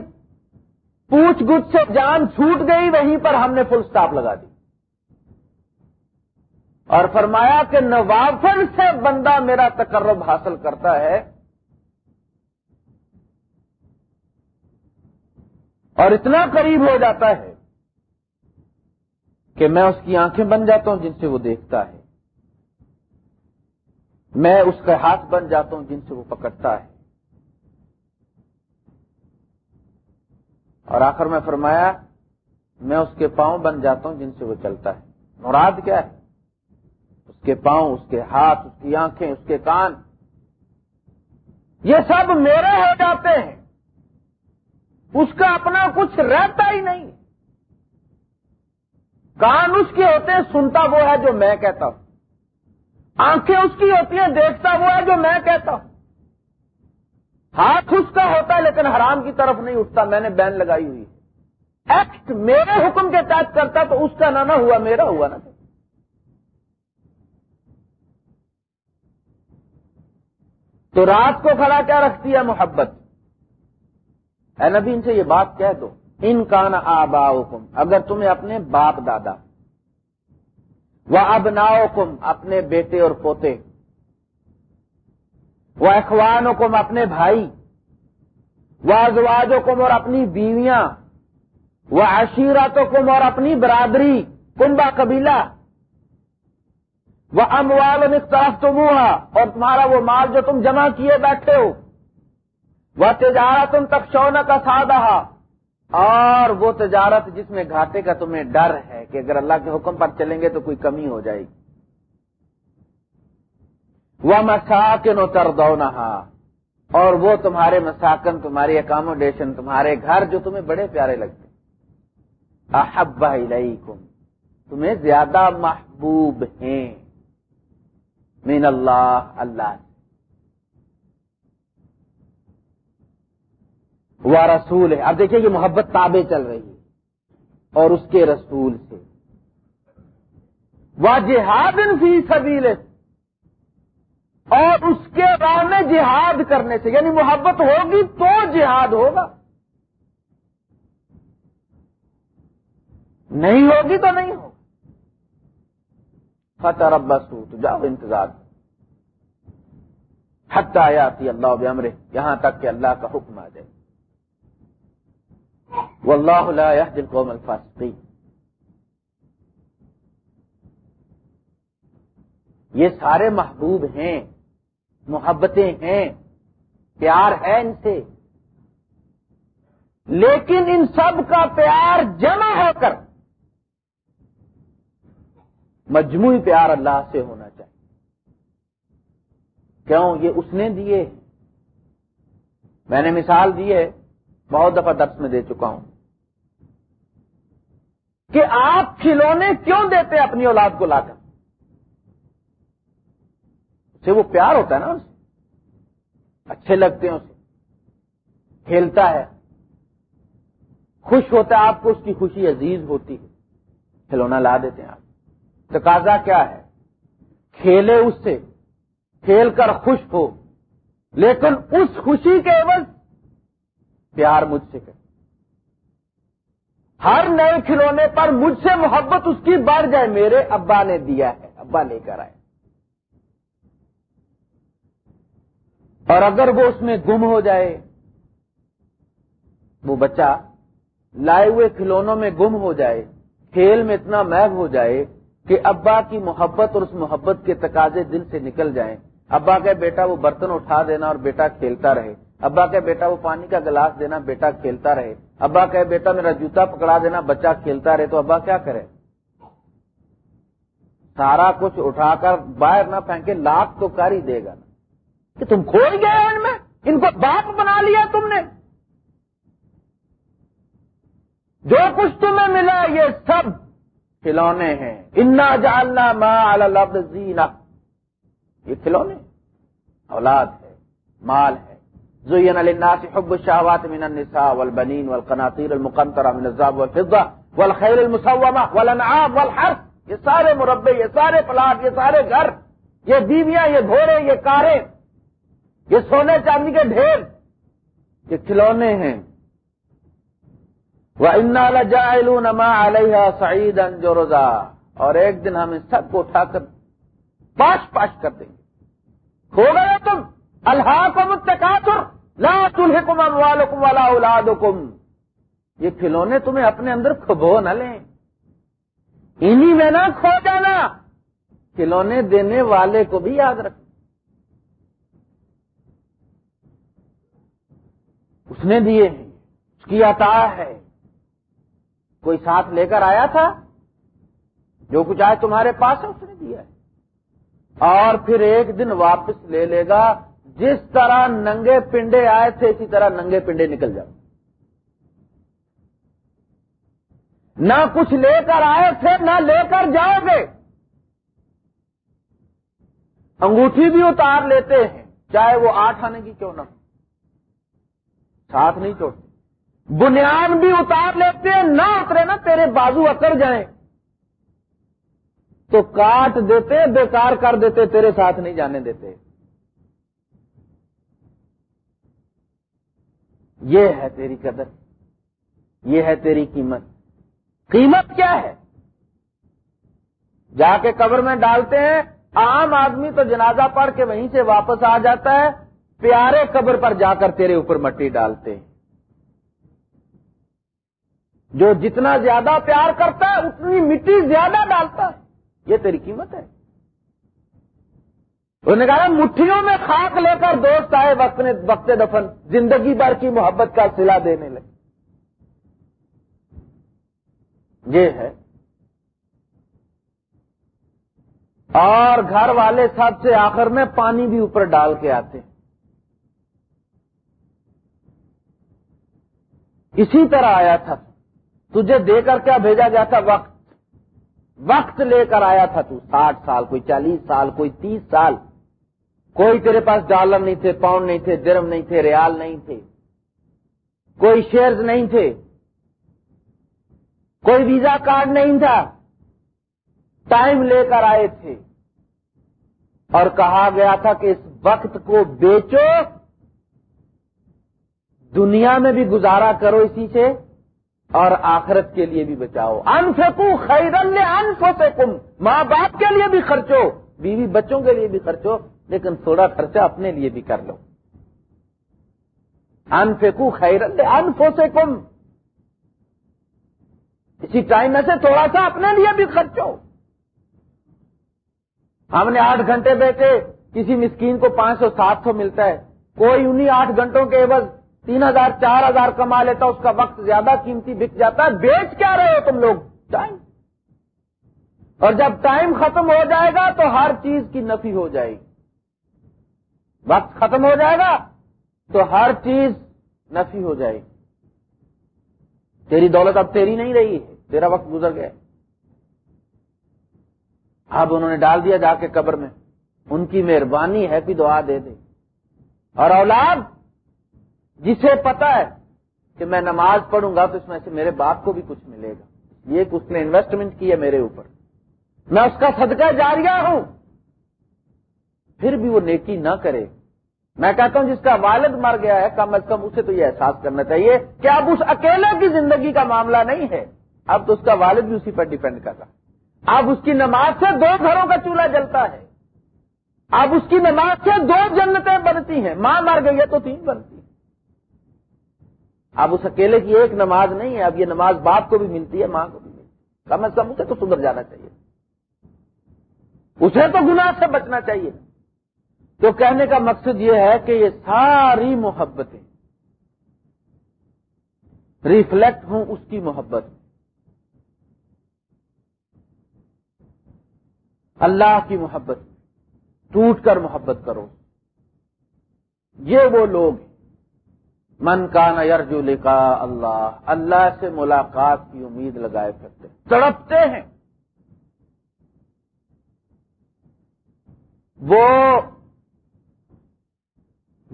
Speaker 1: پوچھ گچھ سے جان چھوٹ گئی، وہیں پر ہم نے فل سٹاپ لگا دی۔ اور فرمایا کہ نوافل سے بندہ میرا تقرب حاصل کرتا ہے۔ اور اتنا قریب ہو جاتا ہے کہ میں اس کی آنکھیں بن جاتا ہوں جن سے وہ دیکھتا ہے۔ میں اس کا ہاتھ بن جاتا ہوں جن سے وہ پکڑتا ہے۔ اور آخر میں فرمایا، میں اس کے پاؤں بن جاتا ہوں جن سے وہ چلتا ہے۔ مراد کیا ہے؟ اس کے پاؤں، اس کے ہاتھ، اس کی آنکھیں، اس کے کان۔ یہ سب میرے ہو جاتے ہیں۔ اس کا اپنا کچھ رہتا ہی نہیں۔ کان اس کے ہوتے ہیں، سنتا وہ ہے جو میں کہتا ہوں۔ آنکھیں اس کی ہوتی ہیں، دیکھتا وہ ہے جو میں کہتا ہوں۔ ہاتھ اس کا ہوتا ہے لیکن حرام کی طرف نہیں اٹھتا، میں نے بین لگائی ہوئی ایکٹ میرے حکم کے تحت کرتا تو اس کا نہ نہ ہوا، میرا ہوا نا تو رات کو کھڑا کیا رکھتی ہے محبت؟ اے نبی، ان سے یہ بات کہہ دو۔ ان کا نا آبا اگر تمہیں اپنے باپ دادا وہ اب اپنے بیٹے اور پوتے وہ اخوان حکم اپنے بھائی وہ ازواج اور اپنی بیویاں وہ عشیرت حکم اور اپنی برادری کنبا قبیلہ۔ وہ اموال مختلف تم اور تمہارا وہ مال جو تم جمع کیے بیٹھے ہو۔ وہ تجارت تم تک شونک کا سادہ اور وہ تجارت جس میں گھاٹے کا تمہیں ڈر ہے کہ اگر اللہ کے حکم پر چلیں گے تو کوئی کمی ہو جائے گی۔ وہ مساکن اتر دو اور وہ تمہارے مساکن، تمہاری اکاموڈیشن تمہارے گھر جو تمہیں بڑے پیارے لگتے احب الیکم تمہیں زیادہ محبوب ہیں۔ مین اللہ اللہ وہ رسول ہے اب دیکھیے یہ محبت تابے چل رہی ہے۔ اور اس کے رسول سے۔ وہ جہاد فی سبیل اور اس کے راہ میں جہاد کرنے سے یعنی محبت ہوگی تو جہاد ہوگا۔ نہیں ہوگی تو نہیں ہوگا۔ فتح ربس تو جاؤ انتظار۔ حت آیا تھی اللہ عمرے یہاں تک کہ اللہ کا حکم آ جائے۔ واللہ لا يهدي القوم الفاسقين یہ سارے محبوب ہیں۔ محبتیں ہیں، پیار ہے ان سے۔ لیکن ان سب کا پیار جمع ہو کر مجموعی پیار اللہ سے ہونا چاہیے۔ کیوں؟ یہ اس نے دیے۔ میں نے مثال دی ہے، بہت دفعہ درس میں دے چکا ہوں۔ کہ آپ کھلونے کیوں دیتے اپنی اولاد کو لا کر؟ اسے وہ پیار ہوتا ہے نا اسے اچھے لگتے ہیں اسے کھیلتا ہے۔ خوش ہوتا ہے، آپ کو اس کی خوشی عزیز ہوتی ہے۔ کھلونا لا دیتے ہیں آپ۔ تقاضا کیا ہے؟ کھیلے اس سے۔ کھیل کر خوش ہو۔ لیکن اس خوشی کے عوض پیار مجھ سے کرے ہر نئے کھلونے پر مجھ سے محبت اس کی بڑھ جائے۔ میرے ابا نے دیا ہے۔ ابا لے کر آئے۔ اور اگر وہ اس میں گم ہو جائے، وہ بچہ لائے ہوئے کھلونوں میں گم ہو جائے، کھیل میں اتنا محب ہو جائے کہ ابا کی محبت اور اس محبت کے تقاضے دل سے نکل جائیں۔ ابا کہ بیٹا، وہ برتن اٹھا دینا اور بیٹا کھیلتا رہے۔ ابا کہ بیٹا، وہ پانی کا گلاس دینا، بیٹا کھیلتا رہے۔ ابا کہ بیٹا، میرا جوتا پکڑا دینا، بچہ کھیلتا رہے۔ تو ابا کیا کرے؟ سارا کچھ اٹھا کر باہر نہ پھینکے، لاکھ تو کر ہی دے گا۔ نا کہ تم کھول گئے ان میں؟ ان کو باپ بنا لیا تم نے۔ جو کچھ تمہیں ملا یہ سب کھلونے ہیں۔ انا جالنا ماں زینا یہ کھلونے اولاد ہے، مال ہے۔ زين للناس حب الشهوات من النساء والبنين والقناطير المقنطرة من الذهب والفضة والخيل المسومة والانعام والحرث۔ یہ سارے مربع یہ سارے پلاٹ، یہ سارے گھر، یہ بیویاں، یہ گھوڑے، یہ کاریں یہ سونے چاندی کے ڈھیر کہ کھلونے ہیں۔ وہ انا جائل نما علیہ سعید انجورزا اور ایک دن ہم سب کو اٹھا کر پاش پاش کر دیں گے۔ ہو گئے تم اللہ کو متقاطر لا تلحکم اموالکم ولا اولادکم۔ یہ کھلونے تمہیں اپنے اندر کھبو نہ لیں۔ انہی میں نہ کھو جانا۔ کھلونے دینے والے کو بھی یاد رکھ اس نے دیے ہیں، اس کی عطا ہے۔ کوئی ساتھ لے کر آیا تھا؟ جو کچھ آئے تمہارے پاس ہے، اس نے دیا ہے۔ اور پھر ایک دن واپس لے لے گا، جس طرح ننگے پنڈے آئے تھے، اسی طرح ننگے پنڈے نکل جاؤ۔ نہ کچھ لے کر آئے تھے، نہ لے کر جاؤ گے۔ انگوٹھی بھی اتار لیتے ہیں، چاہے وہ آٹھ آنے کی کیوں نہ ساتھ نہیں چھوڑتے۔ بنیاد بھی اتار لیتے ہیں، نہ اترے نا تیرے بازو اکڑ جائیں۔ تو کاٹ دیتے، بیکار کر دیتے، تیرے ساتھ نہیں جانے دیتے۔ یہ ہے تیری قدر، یہ ہے تیری قیمت۔ قیمت کیا ہے؟ جا کے قبر میں ڈالتے ہیں، عام آدمی تو جنازہ پڑھ کے وہیں سے واپس آ جاتا ہے۔ پیارے قبر پر جا کر تیرے اوپر مٹی ڈالتے۔ جو جتنا زیادہ پیار کرتا ہے، اتنی مٹی زیادہ ڈالتا ہے۔ یہ تیری قیمت ہے۔ انہوں نے کہا مٹھیوں میں خاک لے کر دوست آئے وقت نے وقت دفن، زندگی بھر کی محبت کا سلا دینے لگے۔ یہ ہے۔ اور گھر والے سب سے آخر میں پانی بھی اوپر ڈال کے آتے۔ اسی طرح آیا تھا۔ تجھے دے کر کیا بھیجا گیا تھا؟ وقت۔ وقت لے کر آیا تھا تو ساٹھ سال، کوئی چالیس سال، کوئی تیس سال۔ کوئی تیرے پاس ڈالر نہیں تھے، پاؤنڈ نہیں تھے، درم نہیں تھے، ریال نہیں تھے۔ کوئی شیئرز نہیں تھے۔ کوئی ویزا کارڈ نہیں تھا۔ ٹائم لے کر آئے تھے۔ اور کہا گیا تھا کہ اس وقت کو بیچو۔ دنیا میں بھی گزارا کرو اسی سے اور آخرت کے لیے بھی بچاؤ۔ انفکو خیرن انفو سے کم ماں باپ کے لیے بھی خرچو، بیوی بچوں کے لیے بھی خرچو، لیکن تھوڑا خرچہ اپنے لیے بھی کر لو۔ انفکو خیرن انفو سے کم اسی ٹائم میں سے تھوڑا سا اپنے لیے بھی خرچو۔ ہم نے آٹھ گھنٹے بیٹھے، کسی مسکین کو پانچ سو، سات سو ملتا ہے۔ کوئی انہیں آٹھ گھنٹوں کے عوض تین ہزار، چار ہزار کما لیتا، اس کا وقت زیادہ قیمتی بک جاتا ہے۔ بیچ کیا رہے ہو تم لوگ؟ ٹائم اور جب ٹائم ختم ہو جائے گا تو ہر چیز کی نفی ہو جائے گی۔ وقت ختم ہو جائے گا تو ہر چیز نفی ہو جائے گی۔ تیری دولت اب تیری نہیں رہی ہے، تیرا وقت گزر گیا۔ اب انہوں نے ڈال دیا جا کے قبر میں۔ ان کی مہربانی ہے کہ دعا دے دے۔ اور اولاد جسے پتا ہے کہ میں نماز پڑھوں گا تو اس میں سے میرے باپ کو بھی کچھ ملے گا۔ یہ اس نے انویسٹمنٹ کی ہے میرے اوپر۔ میں اس کا صدقہ جاریہ ہوں۔ پھر بھی وہ نیکی نہ کرے۔ میں کہتا ہوں جس کا والد مر گیا ہے، کم از کم اسے تو یہ احساس کرنا چاہیے کہ اب اس اکیلے کی زندگی کا معاملہ نہیں ہے۔ اب تو اس کا والد بھی اسی پر ڈیپینڈ کر رہا۔ اب اس کی نماز سے دو گھروں کا چولہا جلتا ہے۔ اب اس کی نماز سے دو جنتیں بنتی ہیں۔ ماں مر گئی ہے تو تین بنتی ہیں۔ اب اس اکیلے کی ایک نماز نہیں ہے، اب یہ نماز باپ کو بھی ملتی ہے، ماں کو بھی ملتی ہے۔ کم از کم اسے تو سدھر جانا چاہیے۔ اسے تو گناہ سے بچنا چاہیے۔ تو کہنے کا مقصد یہ ہے کہ یہ ساری محبتیں ریفلیکٹ ہوں اس کی محبت۔ اللہ کی محبت۔ ٹوٹ کر محبت کرو۔ یہ وہ لوگ ہیں۔ من کا یرجو لکھا اللہ اللہ سے ملاقات کی امید لگائے کرتے تڑپتے ہیں۔ وہ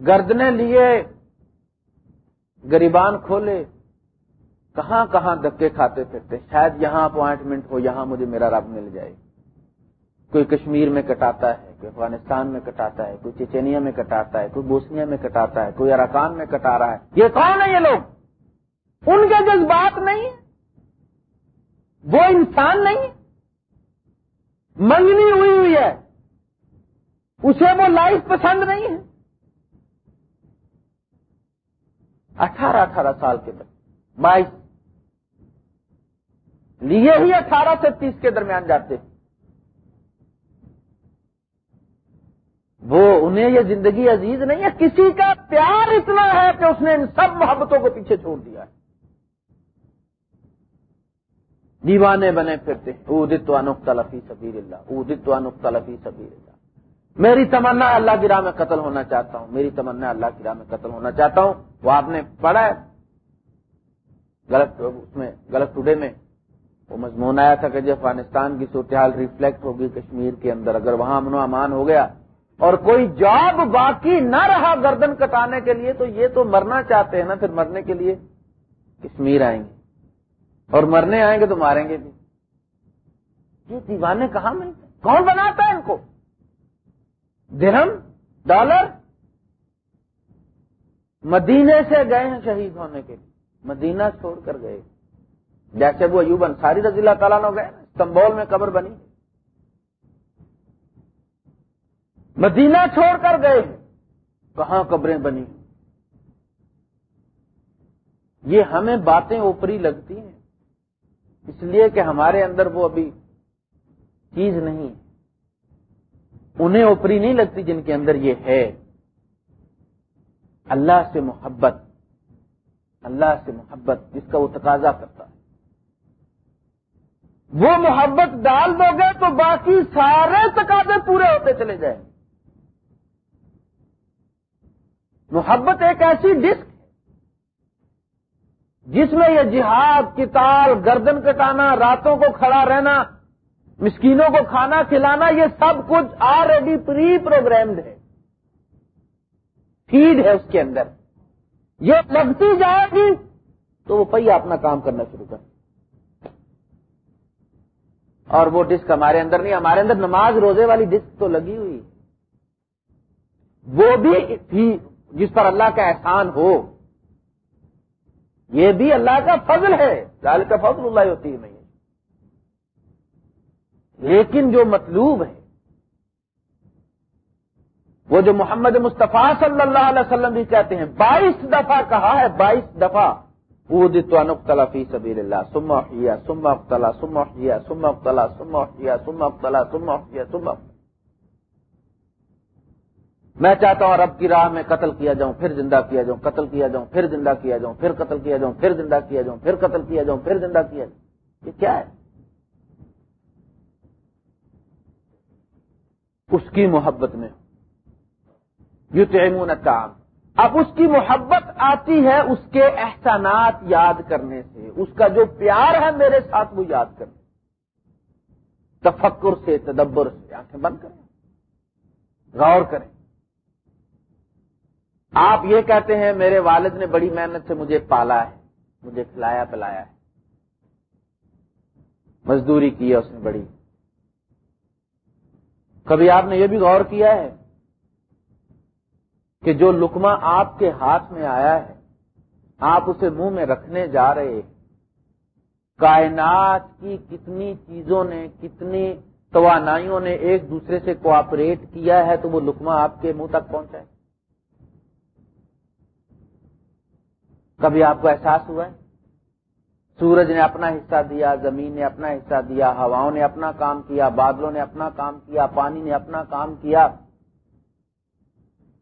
Speaker 1: گردنے لیے گریبان کھولے، کہاں کہاں دکے کھاتے پھرتے شاید یہاں اپوائنٹمنٹ ہو، یہاں مجھے میرا رب مل جائے۔ کوئی کشمیر میں کٹاتا ہے، کوئی افغانستان میں کٹاتا ہے، کوئی چچینیا میں کٹاتا ہے، کوئی بوسنیا میں کٹاتا ہے، کوئی اراکان میں کٹا رہا ہے۔ یہ کون ہے یہ لوگ؟ ان کے جذبات نہیں وہ انسان نہیں منگنی ہوئی ہوئی ہے۔ اسے وہ لائف پسند نہیں ہے۔ اٹھارہ اٹھارہ سال کے بعد بائیس۔ لیے ہی اٹھارہ سے تیس کے درمیان جاتے وہ انہیں یہ زندگی عزیز نہیں ہے، کسی کا پیار اتنا ہے کہ اس نے ان سب محبتوں کو پیچھے چھوڑ دیا ہے۔ دیوانے بنے پھرتے ادت لفی سبیر اللہ ادت لفی سبیر اللہ میری تمنا اللہ کی راہ میں قتل ہونا چاہتا ہوں۔ میری تمنا اللہ کی راہ میں قتل ہونا چاہتا ہوں۔ وہ آپ نے پڑھا ہے، غلط اس میں، غلط ٹوڈے میں۔ وہ مضمون آیا تھا کہ جب افغانستان کی صورتحال ریفلیکٹ ہوگی کشمیر کے اندر، اگر وہاں امن و امان ہو گیا اور کوئی جاب باقی نہ رہا گردن کٹانے کے لیے تو یہ تو مرنا چاہتے ہیں نا، پھر مرنے کے لیے کشمیر آئیں گے۔ اور مرنے آئیں گے تو ماریں گے بھی۔ یہ دیوانے کہاں ملتے کون بناتا ہے ان کو؟ درہم؟ ڈالر؟ مدینے سے گئے ہیں شہید ہونے کے لیے۔ مدینہ چھوڑ کر گئے۔ جیسے وہ ایوب انصاری رضی اللہ تعالیٰ نے گئے استنبول میں قبر بنی۔ مدینہ چھوڑ کر گئے کہاں قبریں بنی یہ ہمیں باتیں اوپری لگتی ہیں۔ اس لیے کہ ہمارے اندر وہ ابھی چیز نہیں۔ انہیں اوپری نہیں لگتی جن کے اندر یہ ہے۔ اللہ سے محبت۔ اللہ سے محبت جس کا وہ تقاضا کرتا ہے۔ وہ محبت ڈال دو گے تو باقی سارے تقاضے پورے ہوتے چلے جائیں۔ محبت ایک ایسی ڈسک ہے جس میں یہ جہاد کتال گردن کٹانا، راتوں کو کھڑا رہنا، مسکینوں کو کھانا کھلانا، یہ سب کچھ آلریڈی پری پروگرامڈ ہے۔ فیڈ ہے اس کے اندر۔ یہ لگتی جائے گی تو وہ پہیا اپنا کام کرنا شروع کر۔ اور وہ ڈسک ہمارے اندر نہیں، ہمارے اندر نماز روزے والی ڈسک تو لگی ہوئی۔ وہ بھی جس پر اللہ کا احسان ہو، یہ بھی اللہ کا فضل ہے۔ لال کا فضل اللہ ہوتی ہے نہیں لیکن جو مطلوب ہے، وہ جو محمد مصطفیٰ صلی اللہ علیہ وسلم بھی کہتے ہیں، بائیس دفعہ کہا ہے، بائیس دفعہ انختلا فی سبیر اللہ سما سما اختلا سما سما اختلا سما سما اختلا سما سما میں چاہتا ہوں رب کی راہ میں قتل کیا جاؤں، پھر زندہ کیا جاؤں، قتل کیا جاؤں، پھر زندہ کیا جاؤں، پھر قتل کیا جاؤں، پھر زندہ کیا جاؤں، پھر قتل کیا جاؤں، پھر زندہ کیا جاؤں۔ یہ کیا ہے؟ اس کی محبت میں۔ یو تیمون کام اب اس کی محبت آتی ہے اس کے احسانات یاد کرنے سے۔ اس کا جو پیار ہے میرے ساتھ وہ یاد کرنے تفکر سے، تدبر سے، آنکھیں بند کریں۔ غور کریں۔ آپ یہ کہتے ہیں، میرے والد نے بڑی محنت سے مجھے پالا ہے، مجھے کھلایا پلایا ہے۔ مزدوری کی ہے اس نے بڑی۔ کبھی آپ نے یہ بھی غور کیا ہے کہ جو لکما آپ کے ہاتھ میں آیا ہے، آپ اسے منہ میں رکھنے جا رہے کائنات کی کتنی چیزوں نے، کتنی توانائیوں نے ایک دوسرے سے کوآپریٹ کیا ہے تو وہ لکما آپ کے منہ تک پہنچا ہے۔ کبھی آپ کو احساس ہوا ہے؟ سورج نے اپنا حصہ دیا، زمین نے اپنا حصہ دیا، ہواؤں نے اپنا کام کیا، بادلوں نے اپنا کام کیا، پانی نے اپنا کام کیا۔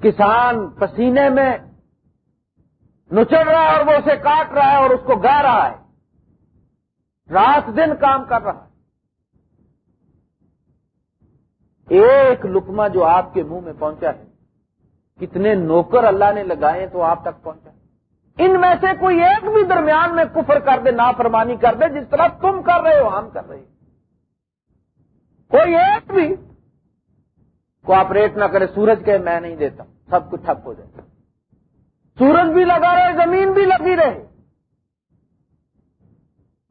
Speaker 1: کسان پسینے میں نچڑ رہا ہے اور وہ اسے کاٹ رہا ہے اور اس کو گا رہا ہے۔ رات دن کام کر رہا ہے۔ ایک لکما جو آپ کے منہ میں پہنچا ہے۔ کتنے نوکر اللہ نے لگائے تو آپ تک پہنچا ہے۔ ان میں سے کوئی ایک بھی درمیان میں کفر کر دے، نافرمانی کر دے، جس طرح تم کر رہے ہو، ہم کر رہے کوئی ایک بھی کوآپریٹ نہ کرے، سورج کے میں نہیں دیتا، سب کچھ ٹھپ ہو جائے سورج بھی لگا رہے، زمین بھی لگی رہے۔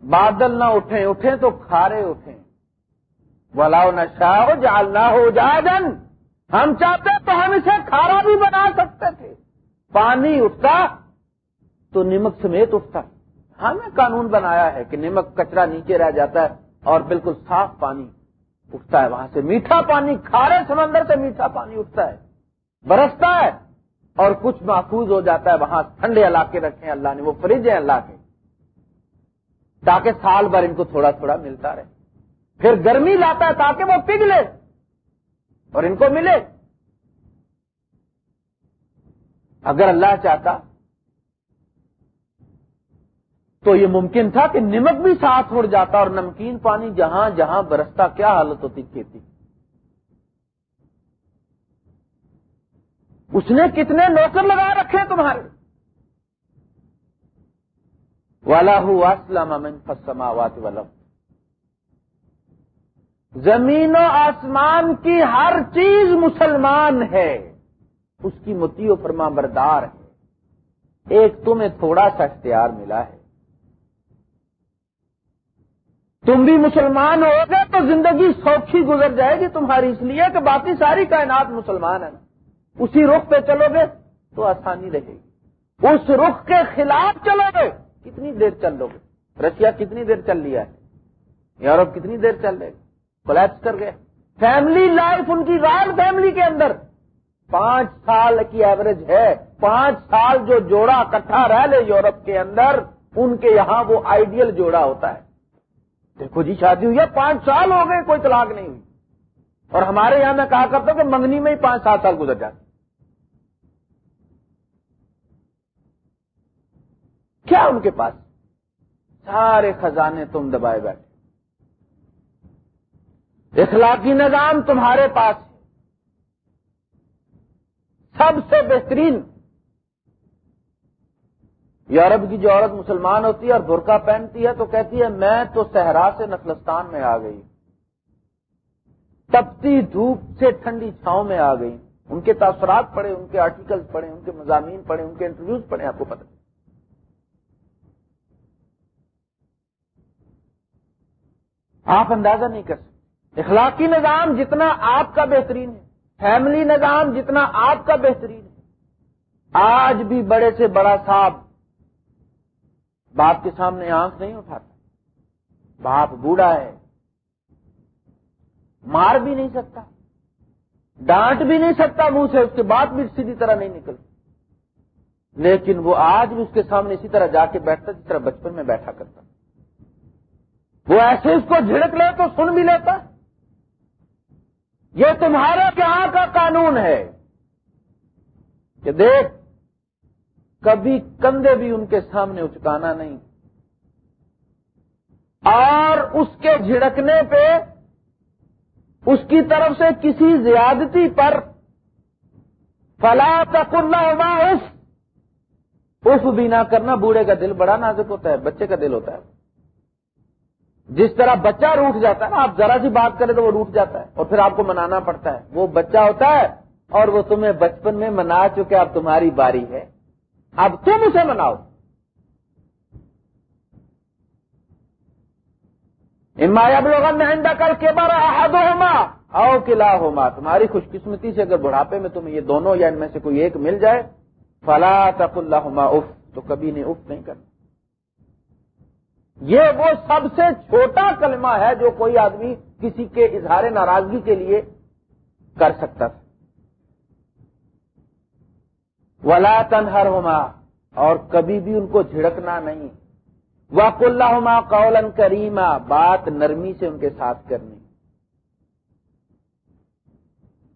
Speaker 1: بادل نہ اٹھیں اٹھیں تو کھارے اٹھیں۔ ولاؤ نشا ہو جالنا ہو جاجن ہم چاہتے تو ہم اسے کھارا بھی بنا سکتے تھے۔ پانی اٹھتا تو نمک سمیت اٹھتا ہمیں ہاں، قانون بنایا ہے کہ نمک کچرا نیچے رہ جاتا ہے اور بالکل صاف پانی اٹھتا ہے۔ وہاں سے میٹھا پانی، کھارے سمندر سے میٹھا پانی اٹھتا ہے۔ برستا ہے اور کچھ محفوظ ہو جاتا ہے۔ وہاں ٹھنڈے علاقے رکھے ہیں۔ اللہ نے، وہ فریج ہے اللہ کے۔ تاکہ سال بھر ان کو تھوڑا تھوڑا ملتا رہے۔ پھر گرمی لاتا ہے تاکہ وہ پگھلے اور ان کو ملے۔ اگر اللہ چاہتا تو یہ ممکن تھا کہ نمک بھی ساتھ اڑ جاتا اور نمکین پانی جہاں جہاں برستا کیا حالت ہوتی کھیتی۔ اس نے کتنے نوکر لگا رکھے تمہارے؟ والا اسلام امن فسماوات ولم زمین و آسمان کی ہر چیز مسلمان ہے۔ اس کی متی و فرما بردار ہے۔ ایک تمہیں تھوڑا سا اختیار ملا ہے۔ تم بھی مسلمان ہو گے تو زندگی سوکھی گزر جائے گی تمہاری، اس لیے کہ باقی ساری کائنات مسلمان ہے نا اسی رخ پہ چلو گے تو آسانی رہے گی۔ اس رخ کے خلاف چلو گے۔ کتنی دیر چل لو گے؟ رشیا کتنی دیر چل لیا ہے؟ یورپ کتنی دیر چل رہے کولیپس کر گئے۔ فیملی لائف ان کی رائل فیملی کے اندر۔ پانچ سال کی ایوریج ہے۔ پانچ سال جو جوڑا کٹھا رہ لے یورپ کے اندر، ان کے یہاں وہ آئیڈیل جوڑا ہوتا ہے۔ دیکھو جی شادی ہوئی ہے، پانچ سال ہو گئے، کوئی طلاق نہیں ہوئی۔ اور ہمارے یہاں میں کہا کرتا ہوں کہ منگنی میں ہی پانچ سات سال گزر جاتے کیا ان کے پاس؟ سارے خزانے تم دبائے بیٹھے۔ اخلاقی نظام تمہارے پاس سب سے بہترین یورپ کی جو عورت مسلمان ہوتی ہے اور برقع پہنتی ہے تو کہتی ہے، میں تو صحرا سے نسلستان میں آ گئی۔ تپتی دھوپ سے ٹھنڈی چھاؤں میں آ گئی۔ ان کے تاثرات پڑھے ان کے آرٹیکل پڑھے ان کے مضامین پڑھے ان کے انٹرویوز پڑھے آپ کو پتہ۔ آپ اندازہ نہیں کر سکتے۔ اخلاقی نظام جتنا آپ کا بہترین ہے فیملی نظام جتنا آپ کا بہترین ہے۔ آج بھی بڑے سے بڑا صاحب باپ کے سامنے آنکھ نہیں اٹھاتا۔ باپ بوڑھا ہے۔ مار بھی نہیں سکتا۔ ڈانٹ بھی نہیں سکتا منہ سے، اس کے بعد بھی سیدھی طرح نہیں نکلتی لیکن وہ آج بھی اس کے سامنے اسی طرح جا کے بیٹھتا، جس طرح بچپن میں بیٹھا کرتا۔ وہ ایسے اس کو جھڑک لے تو سن بھی لیتا۔ یہ تمہارے یہاں کا قانون ہے کہ دیکھ کبھی کندھے بھی ان کے سامنے اچکانا نہیں۔ اور اس کے جھڑکنے پہ اس کی طرف سے کسی زیادتی پر فلا تک اللہ اف اف بھی نہ کرنا بوڑھے کا دل بڑا نازک ہوتا ہے، بچے کا دل ہوتا ہے۔ جس طرح بچہ روٹ جاتا ہے نا، آپ ذرا سی بات کریں تو وہ روٹ جاتا ہے اور پھر آپ کو منانا پڑتا ہے۔ وہ بچہ ہوتا ہے اور وہ تمہیں بچپن میں منا چکے اب تمہاری باری ہے۔ اب تم اسے مناؤ امایاب لوگ مہنگا کر کے بارہ احد ہوما او کلا ہوما تمہاری خوش قسمتی سے اگر بڑھاپے میں تمہیں یہ دونوں یا ان میں سے کوئی ایک مل جائے، فلا تق اللہ اف۔ تو کبھی نہیں اف نہیں کرنا۔ یہ وہ سب سے چھوٹا کلمہ ہے جو کوئی آدمی کسی کے اظہار ناراضگی کے لیے کر سکتا تھا۔ ولا تنہر ہوما اور کبھی بھی ان کو جھڑکنا نہیں۔ واق اللہ قولن کریما بات نرمی سے ان کے ساتھ کرنی۔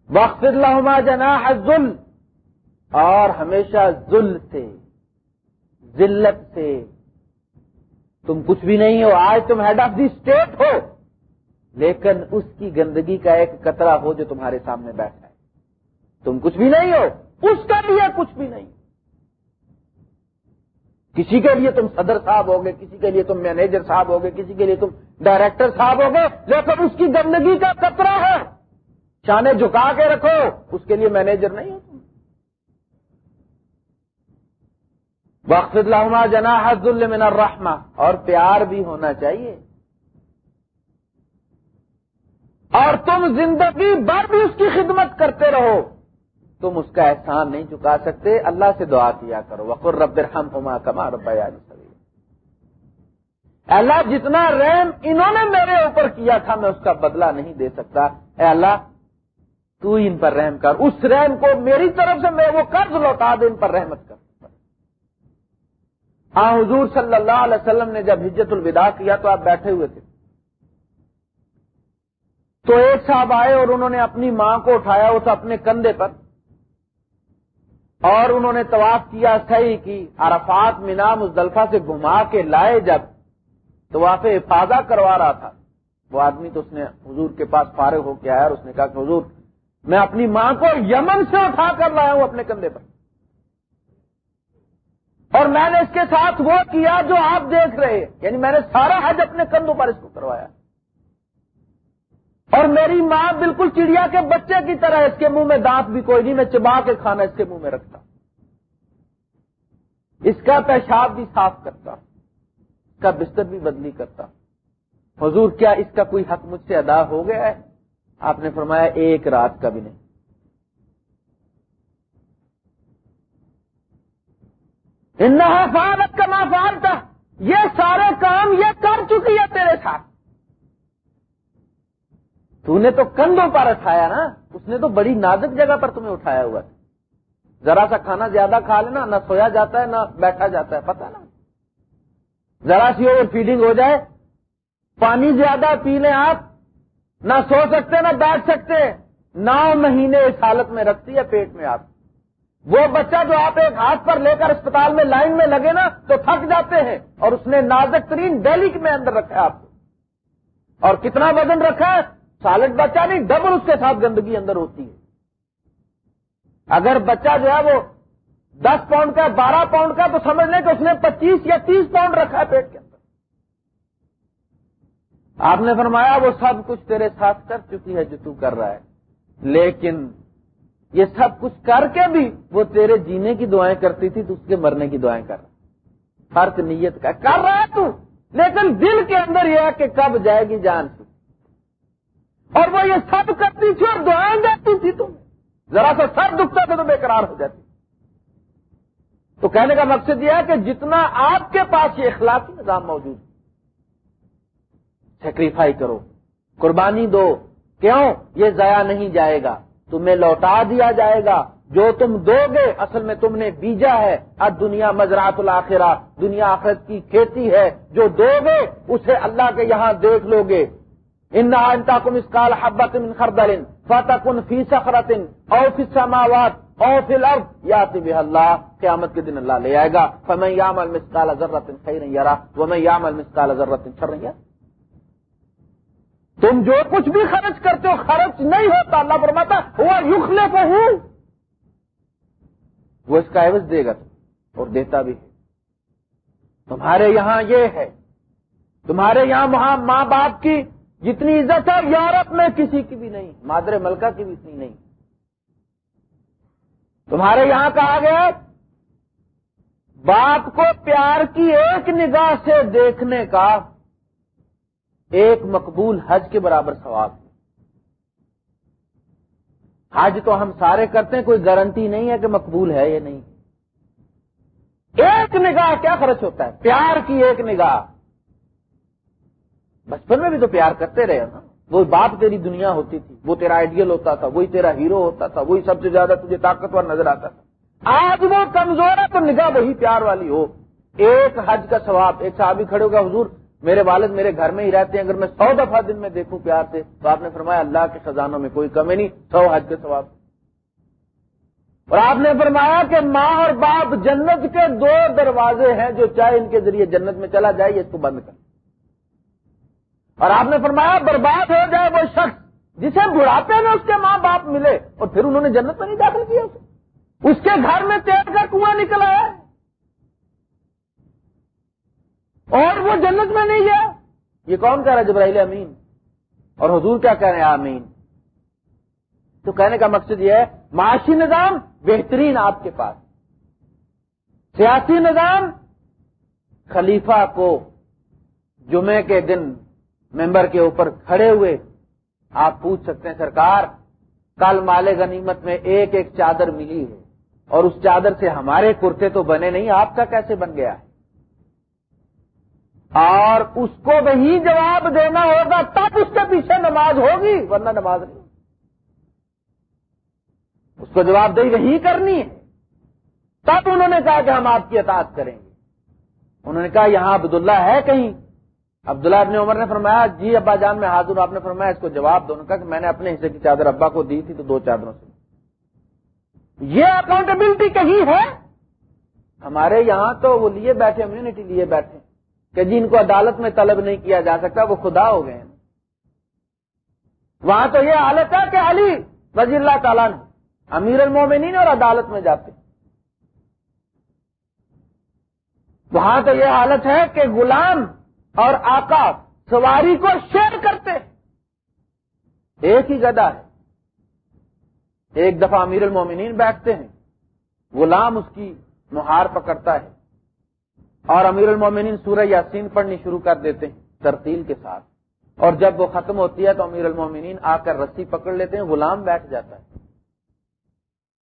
Speaker 1: وقف اللہ جنا ذل اور ہمیشہ ذل سے، ذلت سے۔ تم کچھ بھی نہیں ہو، آج تم ہیڈ آف دی اسٹیٹ ہو، لیکن اس کی گندگی کا ایک قطرہ ہو جو تمہارے سامنے بیٹھا ہے۔ تم کچھ بھی نہیں ہو اس کا لیے کچھ بھی نہیں۔ کسی کے لیے تم صدر صاحب ہوگے، کسی کے لیے تم مینیجر صاحب ہوگے، کسی کے لیے تم ڈائریکٹر صاحب ہوگے، لیکن اس کی گندگی کا قطرہ ہے۔ چانے جھکا کے رکھو، اس کے لیے مینیجر نہیں ہو تم۔ وقت اللہ جنا حد المن الرحمہ اور پیار بھی ہونا چاہیے۔ اور تم زندگی بھر بھی اس کی خدمت کرتے رہو۔ تم اس کا احسان نہیں چکا سکتے، اللہ سے دعا کیا کرو۔ وقر رب رحم ہما کما رب اللہ، جتنا رحم انہوں نے میرے اوپر کیا تھا، میں اس کا بدلہ نہیں دے سکتا۔ اے اللہ، تو ان پر رحم کر۔ اس رحم کو میری طرف سے میں وہ قرض لوٹا دے، ان پر رحمت کر۔ ہاں حضور صلی اللہ علیہ وسلم نے جب حجت الوداع کیا تو آپ بیٹھے ہوئے تھے۔ تو ایک صاحب آئے اور انہوں نے اپنی ماں کو اٹھایا اس اپنے کندھے پر۔ اور انہوں نے طواف کیا صحیح کی۔ عرفات مینا مزدلفہ سے گھما کے لائے جب طواف افاظہ کروا رہا تھا۔ وہ آدمی تو اس نے حضور کے پاس فارغ ہو کے آیا اور اس نے کہا کہ حضور، میں اپنی ماں کو یمن سے اٹھا کر لایا ہوں اپنے کندھے پر۔ اور میں نے اس کے ساتھ وہ کیا جو آپ دیکھ رہے ہیں۔ یعنی میں نے سارا حج اپنے کندھوں پر اس کو کروایا۔ اور میری ماں بالکل چڑیا کے بچے کی طرح اس کے منہ میں دانت بھی کوئی نہیں، میں چبا کے کھانا اس کے منہ میں رکھتا اس کا پیشاب بھی صاف کرتا اس کا بستر بھی بدلی کرتا حضور، کیا اس کا کوئی حق مجھ سے ادا ہو گیا ہے؟ آپ نے فرمایا ایک رات کا بھی نہیں۔ فارت کا فال تھا یہ سارے کام یہ کر چکی ہے تیرے ساتھ۔ تو نے تو کندھوں پر اٹھایا نا، اس نے تو بڑی نازک جگہ پر تمہیں اٹھایا ہوا تھا۔ ذرا سا کھانا زیادہ کھا لینا، نہ سویا جاتا ہے، نہ بیٹھا جاتا ہے پتا نا۔ ذرا سی اوور فیڈنگ ہو جائے۔ پانی زیادہ پی لیں آپ، نہ سو سکتے، نہ بیٹھ سکتے۔ نو مہینے اس حالت میں رکھتی ہے پیٹ میں آپ۔ وہ بچہ جو آپ ایک ہاتھ پر لے کر اسپتال میں لائن میں لگے نا، تو تھک جاتے ہیں۔ اور اس نے نازک ترین ڈیلی میں اندر رکھا ہے آپ کو۔ اور کتنا وزن رکھا ہے؟ سالڈ بچہ نہیں، ڈبل اس کے ساتھ گندگی اندر ہوتی ہے۔ اگر بچہ جو ہے وہ دس پاؤنڈ کا، بارہ پاؤنڈ کا، تو سمجھ لیں کہ اس نے پچیس یا تیس پاؤنڈ رکھا ہے پیٹ کے اندر۔ آپ نے فرمایا وہ سب کچھ تیرے ساتھ کر چکی ہے جو تو کر رہا ہے۔ لیکن یہ سب کچھ کر کے بھی وہ تیرے جینے کی دعائیں کرتی تھی، تو اس کے مرنے کی دعائیں کر رہا فرق نیت کا، کر رہا ہے تو۔ لیکن دل کے اندر یہ ہے کہ کب جائے گی جان۔ سے اور وہ یہ سب کرتی تھی اور دعائیں دیتی تھی تم ذرا سا سر دکھتا تھا تو بے قرار ہو جاتی۔ تو کہنے کا مقصد یہ ہے کہ جتنا آپ کے پاس یہ اخلاقی نظام موجود سیکریفائی کرو، قربانی دو۔ کیوں؟ یہ ضائع نہیں جائے گا، تمہیں لوٹا دیا جائے گا۔ جو تم دو گے، اصل میں تم نے بیجا ہے۔ اب دنیا مزرات الآخرہ دنیا آخرت کی کھیتی ہے۔ جو دو گے، اسے اللہ کے یہاں دیکھ لو گے۔ ان انتا کم اسکال حبت خردل فتح فی سخرت او فی سماوات او فی الارض یا طب اللہ قیامت کے دن اللہ لے آئے گا. فمن یعمل مسکال ذرت خیر یرا ومن یعمل مسکال ذرت شر یرا تم جو کچھ بھی خرچ کرتے ہو، خرچ نہیں ہوتا. اللہ فرماتا وہ یخلے کو ہوں وہ اس کا عوض دے گا اور دیتا بھی ہے. تمہارے یہاں یہ ہے. تمہارے یہاں وہاں ماں باپ کی جتنی عزت ہے یورپ میں کسی کی بھی نہیں، مادر ملکہ کی بھی اتنی نہیں۔ تمہارے یہاں کہا گیا باپ کو پیار کی ایک نگاہ سے دیکھنے کا ایک مقبول حج کے برابر ثواب حج تو ہم سارے کرتے ہیں، کوئی گارنٹی نہیں ہے کہ مقبول ہے یا نہیں۔ ایک نگاہ کیا خرچ ہوتا ہے؟ پیار کی ایک نگاہ۔ بچپن میں بھی تو پیار کرتے رہے نا وہ باپ تیری دنیا ہوتی تھی، وہ تیرا آئیڈیل ہوتا تھا، وہی تیرا ہیرو ہوتا تھا، وہی سب سے زیادہ تجھے طاقتور نظر آتا تھا۔ آج وہ کمزور ہے تو نگاہ وہی پیار والی ہو۔ ایک حج کا ثواب، ایک صحابی کھڑے ہوگا حضور، میرے والد میرے گھر میں ہی رہتے ہیں، اگر میں سو دفعہ دن میں دیکھوں پیار سے تو آپ نے فرمایا اللہ کے خزانوں میں کوئی کمی نہیں، سو حج کے ثواب۔ اور آپ نے فرمایا کہ ماں اور باپ جنت کے دو دروازے ہیں جو چاہے ان کے ذریعے جنت میں چلا جائے اس کو بند کر۔ اور آپ نے فرمایا برباد ہو جائے وہ شخص جسے بڑھاپے میں اس کے ماں باپ ملے اور پھر انہوں نے جنت میں نہیں داخل کیا اسے۔ اس کے گھر میں تیل کا کنواں نکل آیا۔ اور وہ جنت میں نہیں گیا۔ یہ کون کہہ رہا ہے؟ جبرائیل امین۔ اور حضور کیا کہہ رہے ہیں؟ آمین۔ تو کہنے کا مقصد یہ ہے، معاشی نظام بہترین آپ کے پاس۔ سیاسی نظام خلیفہ کو جمعے کے دن ممبر کے اوپر کھڑے ہوئے، آپ پوچھ سکتے ہیں، سرکار، کل مال غنیمت میں ایک ایک چادر ملی ہے، اور اس چادر سے ہمارے کرتے تو بنے نہیں، آپ کا کیسے بن گیا؟ ہے اور اس کو وہی جواب دینا ہوگا، تب اس کے پیچھے نماز ہوگی، ورنہ نماز نہیں۔ اس کو جواب دہی وہی کرنی ہے۔ تب انہوں نے کہا کہ ہم آپ کی اطاعت کریں گے۔ انہوں نے کہا، یہاں عبداللہ ہے کہیں عبداللہ ابن عمر نے فرمایا جی ابا جان، میں حاضر آپ نے فرمایا اس کو جواب دونوں کا کہ میں نے اپنے حصے کی چادر ابا کو دی تھی تو دو چادروں سے۔ یہ اکاؤنٹیبلٹی کہیں ہے؟ ہمارے یہاں تو وہ لیے بیٹھے امیونٹی لیے بیٹھے۔ کہ جی، جن کو عدالت میں طلب نہیں کیا جا سکتا، وہ خدا ہو گئے ہیں۔ وہاں تو یہ حالت ہے کہ علی وزیر اللہ تعالیٰ نے امیر المومنین اور عدالت میں جاتے۔ وہاں تو یہ حالت ہے کہ غلام اور آقا سواری کو شیئر کرتے ایک ہی گدا ہے۔ ایک دفعہ امیر المومنین بیٹھتے ہیں۔ غلام اس کی مہار پکڑتا ہے۔ اور امیر المومنین سورہ یاسین پڑھنی شروع کر دیتے ہیں ترتیل کے ساتھ۔ اور جب وہ ختم ہوتی ہے تو امیر المومنین آ کر رسی پکڑ لیتے ہیں، غلام بیٹھ جاتا ہے۔